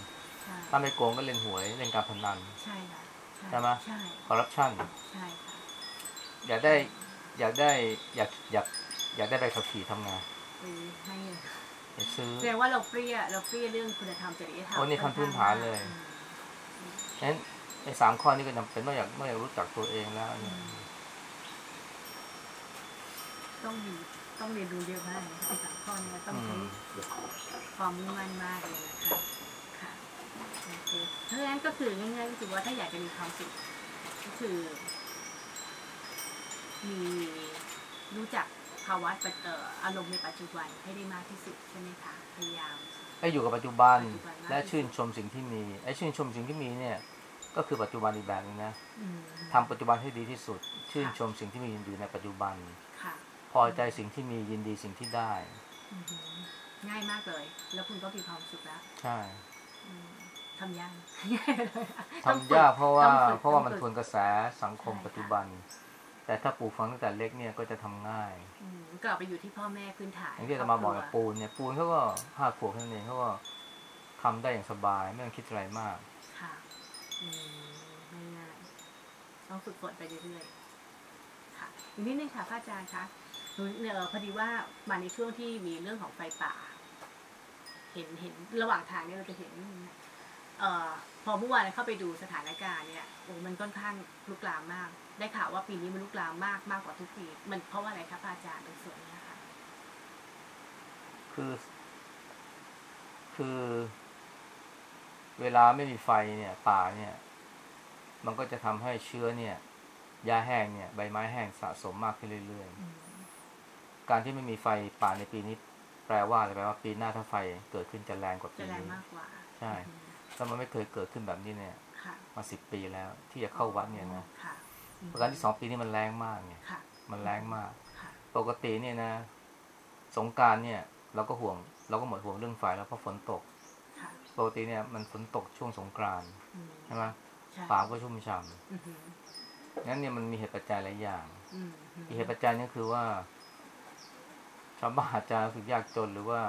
[SPEAKER 1] ใช่
[SPEAKER 2] ถ้าไม่โกงก็เล่นหวยเล่นการพนัน
[SPEAKER 1] ใช่ค่ะ
[SPEAKER 2] ใช่ไหม
[SPEAKER 1] ใช่
[SPEAKER 2] คอร์รัปชัน
[SPEAKER 1] ใช่ค่ะ
[SPEAKER 2] อยากได้อยากได้อยากอยากอยากได้ใบขับขี่ทำงาน
[SPEAKER 1] ไปให้เงิน
[SPEAKER 2] ไปซื้อ
[SPEAKER 1] แสดงว่าเราเปรี้ยเราเปรี้ยเรื่องคุณธรรมจริยธรรม
[SPEAKER 2] โอ้นี่ขั้นพื้นฐานเลย
[SPEAKER 1] อืม
[SPEAKER 2] นั้นไอ้สามข้อนี้ก็จำเป็นต้องอยากต้องอยากรู้จักตัวเองแล้วเนี่ย
[SPEAKER 1] ต้องมีต้องเรียนรู้เยอะมากนะคะไอ้สามข้อเนี้ต้อง
[SPEAKER 2] อื
[SPEAKER 1] ใช้
[SPEAKER 2] ม
[SPEAKER 1] ความมุ่งมั่นมากเลยนะคะค่ะโอเคเพราะฉะนั้นก็คือง่ายๆก็คือว่าถ้าอยากจะมีความสุขก็คือ มีรู้จักภาวะปัจเอ่ออารมณ์ในปัจจุบันให้ได้มากที่สุดใช่ไหมคะพยายาม
[SPEAKER 2] ให้อยู่กับปัจจุบัน
[SPEAKER 1] ปัจจุบันมาก
[SPEAKER 2] และชื่นชมสิ่งที่มีไอ้ชื่นชมสิ่งที่มีเนี่ย ก็คือปัจจุบันอีกแบบนึงนะ
[SPEAKER 1] อืม
[SPEAKER 2] ทำปัจจุบันให้ดีที่สุด ชื่นชมสิ่งที่มีอยู่ในปัจจุบัน
[SPEAKER 1] ค่ะ
[SPEAKER 2] พอใจสิ่งที่มียินดีสิ่งที่ได้
[SPEAKER 1] อือหือง่ายมากเลย แล้วคุณก็มีความสุขแล้ว
[SPEAKER 2] ใช่
[SPEAKER 1] อืมทำยังง่ายเลยอะ
[SPEAKER 2] ทำยากเพราะว่า
[SPEAKER 1] ต้องฝึก
[SPEAKER 2] เพราะว่ามัน
[SPEAKER 1] ต้อง
[SPEAKER 2] ท
[SPEAKER 1] ฝึ
[SPEAKER 2] วนกระแสสังคม
[SPEAKER 1] ใช่ค่ะ
[SPEAKER 2] ปัจจุบัน แต่ถ้าปลูกฝังตั้งแต่เล็กเนี่ยก็จะทำง่าย
[SPEAKER 1] อืมกลับไปอยู่ที่พ่อแม่พื้นฐาน
[SPEAKER 2] อย่างที่อาตมาบอก
[SPEAKER 1] คร
[SPEAKER 2] กับ
[SPEAKER 1] ครัว
[SPEAKER 2] ปูนเนี่ยปูนเขาก็ห้าขวบแค่นั้นเองเขาก็ทำได้อย่างสบายไม่ต้องคิดอะไรมาก
[SPEAKER 1] ค่ะอืมไม่ง่ายต้องฝึกฝนไปเรื่อยๆค่ะอีกนิดนึงค่ะพระอาจารย์คะ หนูเอ่อพอดีว่ามาในช่วงที่มีเรื่องของไฟป่า เห็นเห็นระหว่างทางเนี่ยเราจะเห็นเอ่อพอเมื่อวานเข้าไปดูสถานการณ์เนี่ยโอ้มันค่อนข้างลุกลามมาก ได้ข่าวว่าปีนี้มันลุกลามมากมากกว่าทุกปี มันเพราะว่าอะไรคะพระอาจารย์ตรงส่วนเนี้ยค่ะ
[SPEAKER 2] คือ คือ เวลาไม่มีไฟเนี่ย ป่าเนี่ย มันก็จะทำให้เชื้อเนี่ยหญ้าแห้งเนี่ย ใบไม้แห้งสะสมมากขึ้นเรื่อย
[SPEAKER 1] อืม
[SPEAKER 2] ๆ การที่ไม่มีไฟป่าในปีนี้ แปลว่าอะไรแปลว่าปีหน้าถ้าไฟเกิดขึ้นจะแรงกว่า
[SPEAKER 1] จะ
[SPEAKER 2] ปี
[SPEAKER 1] แรง
[SPEAKER 2] นี้
[SPEAKER 1] มากกว่า
[SPEAKER 2] ใช่
[SPEAKER 1] อืม
[SPEAKER 2] ถ้ามันไม่เคยเกิดขึ้นแบบนี้เนี่ย
[SPEAKER 1] ค่ะ
[SPEAKER 2] มาสิบปีแล้วที่จะเข้าวัดเนี่ยนะ
[SPEAKER 1] ค่ะอืม
[SPEAKER 2] ประการที่สองปีนี้มันแรงมากไง
[SPEAKER 1] ค่ะ
[SPEAKER 2] มันแรงมาก
[SPEAKER 1] ค่ะ
[SPEAKER 2] ปกติเนี่ยนะ สงกรารเนี่ย เราก็ห่วง เราก็หมดห่วงเรื่องไฟแล้วเพราะฝนตก
[SPEAKER 1] ค่ะ
[SPEAKER 2] ปกติเนี่ยมันฝนตกช่วงสงกรานต์
[SPEAKER 1] อืม
[SPEAKER 2] ใช่ไหม
[SPEAKER 1] ใช่
[SPEAKER 2] ป่าก็ชุ่มฉ่
[SPEAKER 1] อือหือำ
[SPEAKER 2] งั้นเนี่ยมันมีเหตุปัจจัยหลายอย่าง
[SPEAKER 1] อืมอืม
[SPEAKER 2] อีกเหตุปัจจัยเนี่ยคือว่า ชาวบ้านอาจจะรู้สึกยากจนหรือว่า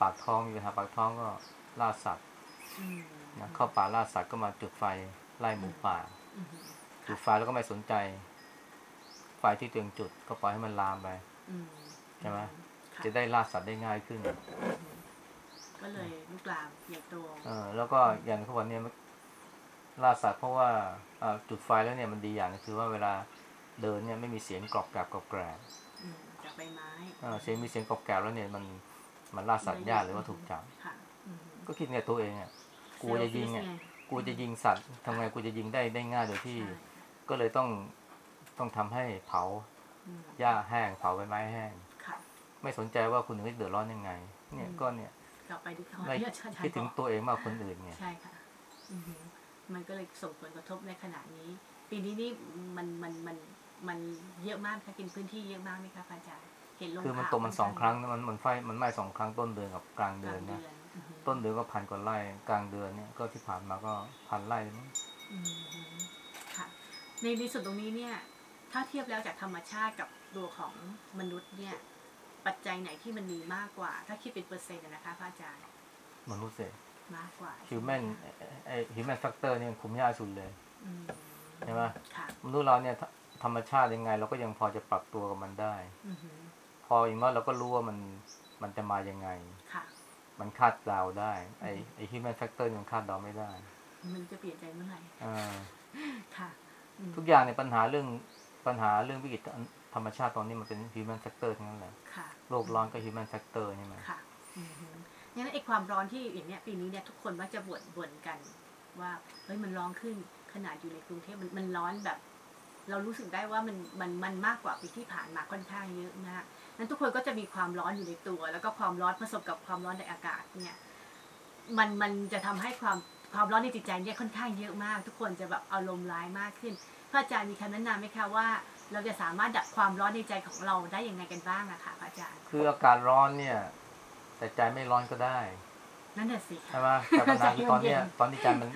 [SPEAKER 2] ปากท้องมีปัญหาปากท้องก็ล่าสัตว์
[SPEAKER 1] อืม
[SPEAKER 2] นะเข้าป่าล่าสัตว์ก็มาจุดไฟไล่หมูป่า
[SPEAKER 1] อือหือ
[SPEAKER 2] จุดไฟแล้วก็ไม่สนใจ ไฟที่ตัวเองจุดก็ปล่อยให้มันลามไป
[SPEAKER 1] อืม
[SPEAKER 2] ใช่ไหม
[SPEAKER 1] ค่ะ
[SPEAKER 2] จะได้ล่าสัตว์ได้ง่ายขึ้น
[SPEAKER 1] อือหือก็เลยลุกลามใหญ่โต
[SPEAKER 2] เออแล้วก็อย่างทุกวันเนี้ล่าสัตว์เพราะว่าอ่าจุดไฟแล้วเนี่ยมันดีอย่างหนึงคือว่าเวลาเดินเนี่ยไม่มีเสียงกรอบแกรบกรอบแกรบ
[SPEAKER 1] อืมจาก ใบไม้
[SPEAKER 2] เออเสียงมีเสียงกรอบแกรบแล้วเนี่ยมันมันล่าสัตว์ยากหรือว่าถูกจับ
[SPEAKER 1] ค่ะอือหือ
[SPEAKER 2] ก็คิดเนี่ยตัวเองอะกูจะยิงอะ
[SPEAKER 1] เซลฟิชไกู
[SPEAKER 2] จะยิงสัตว์ทำไงกูจะยิงได้ได้ง่ายโดยที่
[SPEAKER 1] ใช่
[SPEAKER 2] ก็เลยต้องต้องทำให้เผา
[SPEAKER 1] อืม
[SPEAKER 2] หญ้าแห้งเผาใบไม้แห้ง
[SPEAKER 1] ค่ะ
[SPEAKER 2] ไม่สนใจว่าคนอื่นเขาเดือดร้อนยังไง เนี่ย
[SPEAKER 1] อืม
[SPEAKER 2] ก็เนี่ย
[SPEAKER 1] กลับไปที่เขา
[SPEAKER 2] ไม่
[SPEAKER 1] ที่อาจารย์
[SPEAKER 2] คิดถึง
[SPEAKER 1] บอก
[SPEAKER 2] ตัวเองมากกว่าคนอื่นไง
[SPEAKER 1] ใช่ค่ะอือหือมันก็เลยส่งผลกระทบในขณะนี้ ปีนี้นี่มันมันมัน มันเยอะมากค่ะกินพื้นที่เยอะมากไหมคะพระอาจารย์เห็นลง
[SPEAKER 2] คือมัน
[SPEAKER 1] ข่าว
[SPEAKER 2] ตกมันสองครั้งนะมันมันไฟมันไหม้สองครั้งต้นเดือนกับกลาง
[SPEAKER 1] ก
[SPEAKER 2] เดื
[SPEAKER 1] ลา
[SPEAKER 2] อน
[SPEAKER 1] งเดื
[SPEAKER 2] นะ
[SPEAKER 1] อนอือหือ
[SPEAKER 2] ต้นเดือนก็พันกว่าไร่กลางเดือนเนี่ยก็ที่ผ่านมาก็พันไร่มั้ง
[SPEAKER 1] อืมค่ะในในส่วนตรงนี้เนี่ย ถ้าเทียบแล้วจากธรรมชาติกับตัวของมนุษย์เนี่ย ปัจจัยไหนที่มันมีมากกว่า ถ้าคิดเป็นเปอร์เซ็นต์อะนะคะพระอาจารย์
[SPEAKER 2] มนุษย์สิ
[SPEAKER 1] มากกว่า
[SPEAKER 2] humanไอ human factor เนี่ยคุมยากสุดเลย
[SPEAKER 1] อืม
[SPEAKER 2] ใช่ไหม
[SPEAKER 1] ค่ะ
[SPEAKER 2] มนุษย์เราเนี่ย ธรรมชาติยังไง เราก็ยังพอจะปรับตัวกับมันได้
[SPEAKER 1] อือหือ
[SPEAKER 2] พออย่างน้อยเราก็รู้ว่ามันมันจะมายังไง
[SPEAKER 1] ค่ะ
[SPEAKER 2] มันคาดเดาได้ ไอไอ human factor มันคาดเดาไม่ได้
[SPEAKER 1] มันจะเปลี่ยนใจเมื่อไหร่
[SPEAKER 2] อ่า
[SPEAKER 1] ค่ะอืม
[SPEAKER 2] ทุกอย่างเนี่ยปัญหาเรื่องปัญหาเรื่องวิกฤตธรรมชาติตอนนี้มันเป็น human factor ทั้งนั้นแหละ
[SPEAKER 1] ค่ะ
[SPEAKER 2] โลกร้อนก็ human factor ใช่ไหม
[SPEAKER 1] ค่ะอือหืองั้นไอ้ความร้อนที่อย่างเนี้ยปีนี้เนี่ยทุกคนมักจะบ่นบ่นกัน ว่าเฮ้ยมันร้อนขึ้นขนาดอยู่ในกรุงเทพมันมันร้อนแบบ เรารู้สึกได้ว่ามันมันมันมากกว่าปีที่ผ่านมาค่อนข้างเยอะมากนั้นทุกคนก็จะมีความร้อนอยู่ในตัว แล้วก็ความร้อนผสมกับความร้อนในอากาศเนี่ย มันมันจะทำให้ความความร้อนในจิตใจเนี่ยค่อนข้างเยอะมาก ทุกคนจะแบบอารมณ์ร้ายมากขึ้นพระอาจารย์มีคำแนะนำไหมคะว่า เราจะสามารถดับความร้อนในใจของเราได้ยังไงกันบ้างอะคะพระอาจารย์
[SPEAKER 2] คืออากาศร้อนเนี่ย แต่ใจไม่ร้อนก็ได้
[SPEAKER 1] นั่นแหะสิ
[SPEAKER 2] ใช่ไหมแต่ปัญหาคือตอนเนี้ย
[SPEAKER 1] ใจเย็น
[SPEAKER 2] ตอนที่ใจมัน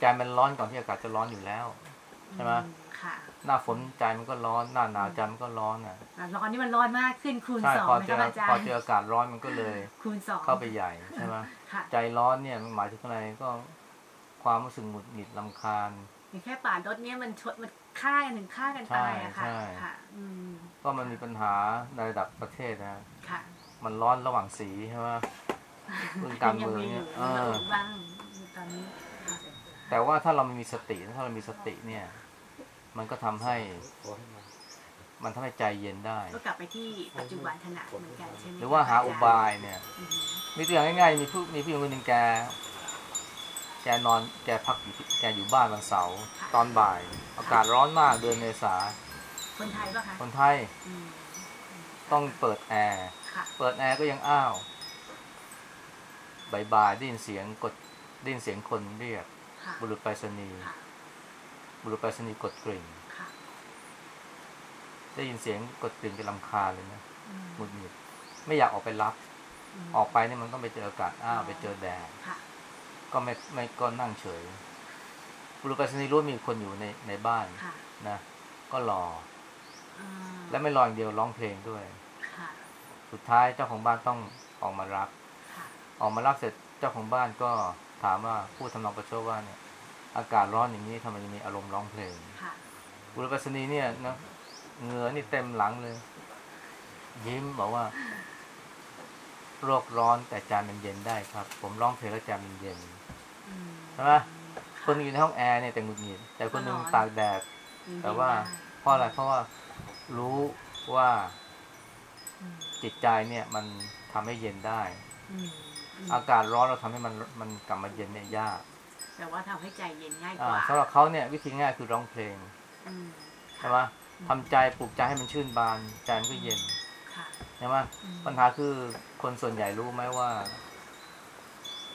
[SPEAKER 2] ใจมันร้อนก่อนที่อากาศจะร้อนอยู่แล้วใช่ไหม
[SPEAKER 1] อืค่ะ
[SPEAKER 2] หน้าฝนใจมันก็ร้อน หน้าหนาวใจมันก็ร้อนอะ
[SPEAKER 1] อะร้อนนี่มันร้อนมากขึ้นคูณ
[SPEAKER 2] ใช่
[SPEAKER 1] สอง
[SPEAKER 2] พอ
[SPEAKER 1] นะ
[SPEAKER 2] เจ
[SPEAKER 1] คะ
[SPEAKER 2] อ
[SPEAKER 1] อาจาร
[SPEAKER 2] พอ
[SPEAKER 1] ย์
[SPEAKER 2] เจออากาศร้อนมันก็เลย
[SPEAKER 1] คูณสอง
[SPEAKER 2] เข้าไปใหญ่ใช่ไหม
[SPEAKER 1] ค่ะ
[SPEAKER 2] ใจร้อนเนี่ยมันหมายถึงอะไรก็ความรู้สึกหงุดหงิดลำคาญ
[SPEAKER 1] อย่างแค่ป่ารถเนี่ยมันชดมันฆ่ากันถึงฆ่ากันตายอะค่ะ
[SPEAKER 2] ใช่ใช่
[SPEAKER 1] ค่ะอืม
[SPEAKER 2] ก็มันมีปัญหาในระดับประเทศนะ
[SPEAKER 1] ค่ะ
[SPEAKER 2] มันร้อนระหว่างสีใช่ไหมเรื่องการเมือง
[SPEAKER 1] ยัมีอ
[SPEAKER 2] เนี่ย
[SPEAKER 1] ยู่
[SPEAKER 2] เออ
[SPEAKER 1] ยังมีบ้างตอนนี้ค่ะ
[SPEAKER 2] แต่ว่าถ้าเราไม่มีสติถ้าเรามีสติเนี่ย มันก็ทำให้
[SPEAKER 4] ขอให้มา
[SPEAKER 2] มันทำให้ใจเย็นได้
[SPEAKER 1] ก็กลับไปที่ปัจจุบันขณะเหมือนกันใช่ไหม
[SPEAKER 2] หรือว่าหาอุบายเนี่ย
[SPEAKER 1] อือหือ
[SPEAKER 2] มีตัวอย่างง่ายๆมีผู้มีผู้หญิงคนหนึ่งแก แกนอนแกพักอยู่ที่แกอยู่บ้านวันเสาร์ตอนบ่าย อากาศร้อนมากเดือนเมษา
[SPEAKER 1] คนไทยปะคะ
[SPEAKER 2] คนไทย
[SPEAKER 1] อืม
[SPEAKER 2] ต้องเปิดแอร์
[SPEAKER 1] ค่ะ
[SPEAKER 2] เปิดแอร์ก็ยังอ้าวบ่ายๆได้ยินเสียงกดได้ยินเสียงคนเรียก
[SPEAKER 1] ค่ะ
[SPEAKER 2] บุรุษไปรษณีย์
[SPEAKER 1] ค่ะ
[SPEAKER 2] บุรุษไปรษณีย์กดกริ่ง
[SPEAKER 1] ค่ะ
[SPEAKER 2] ได้ยินเสียงกดกริ่งจะลำคาญเลยนะ
[SPEAKER 1] อืม
[SPEAKER 2] หงุดหงิดไม่อยากออกไปรับ
[SPEAKER 1] ม
[SPEAKER 2] ออกไปเนี่ยมันต้องไปเจออากาศอ้าวไปเจอแดด
[SPEAKER 1] ค่ะ
[SPEAKER 2] ก็ไม่ไม่ก็นั่งเฉย บุรุษไปรษณีย์รู้ว่ามีคนอยู่ในในบ้าน
[SPEAKER 1] ค่ะ
[SPEAKER 2] นะก็รอ
[SPEAKER 1] อ่า
[SPEAKER 2] และไม่รออย่างเดียวร้องเพลงด้วย
[SPEAKER 1] ค่ะ
[SPEAKER 2] สุดท้ายเจ้าของบ้านต้องออกมารับ
[SPEAKER 1] ค่ะ
[SPEAKER 2] ออกมารับเสร็จเจ้าของบ้านก็ถามว่าพูดทำนองประชดว่าเนี่ย อากาศร้อนอย่างนี้ทำไมยังมีอารมณ์ร้องเพลง
[SPEAKER 1] ค่ะ
[SPEAKER 2] บุรุษไปรษณีย์เนี่ยนะเหงื่อนี่เต็มหลังเลย ยิ้มบอกว่า โรคร้อนแต่ใจมันเย็นได้ครับ ผมร้องเพลงแล้วใจมันเย็น
[SPEAKER 1] อืม
[SPEAKER 2] ใช่ไหม
[SPEAKER 1] ค่ะ
[SPEAKER 2] คนอยู่ในห้องแอร์เนี่ยแต่หงุดหงิดแต่คนหนึ่ง
[SPEAKER 1] ก็ร้อน
[SPEAKER 2] ตากแดด
[SPEAKER 1] อืม
[SPEAKER 2] แต่ว่า
[SPEAKER 1] ได้
[SPEAKER 2] เพราะอะไรเพราะว่ารู้ว่า
[SPEAKER 1] อืม
[SPEAKER 2] จิตใจเนี่ย มันทำให้เย็นได้
[SPEAKER 1] อืมอืม
[SPEAKER 2] อากาศร้อนเราทำให้มันมันกลับมาเย็นเนี่ยยาก
[SPEAKER 1] แต่ว่าทำให้ใจเย็นง่ายก
[SPEAKER 2] อ่า
[SPEAKER 1] ว่า
[SPEAKER 2] สำหรับเขาเนี่ยวิธีง่ายคือร้องเพลง
[SPEAKER 1] อืม
[SPEAKER 2] ใช่ไหมทำใจปลูกใจให้มันชื่นบานใจมันก็เย็น
[SPEAKER 1] ค่ะ
[SPEAKER 2] ใช่ไหม
[SPEAKER 1] อืม
[SPEAKER 2] ปัญหาคือคนส่วนใหญ่รู้ไหมว่า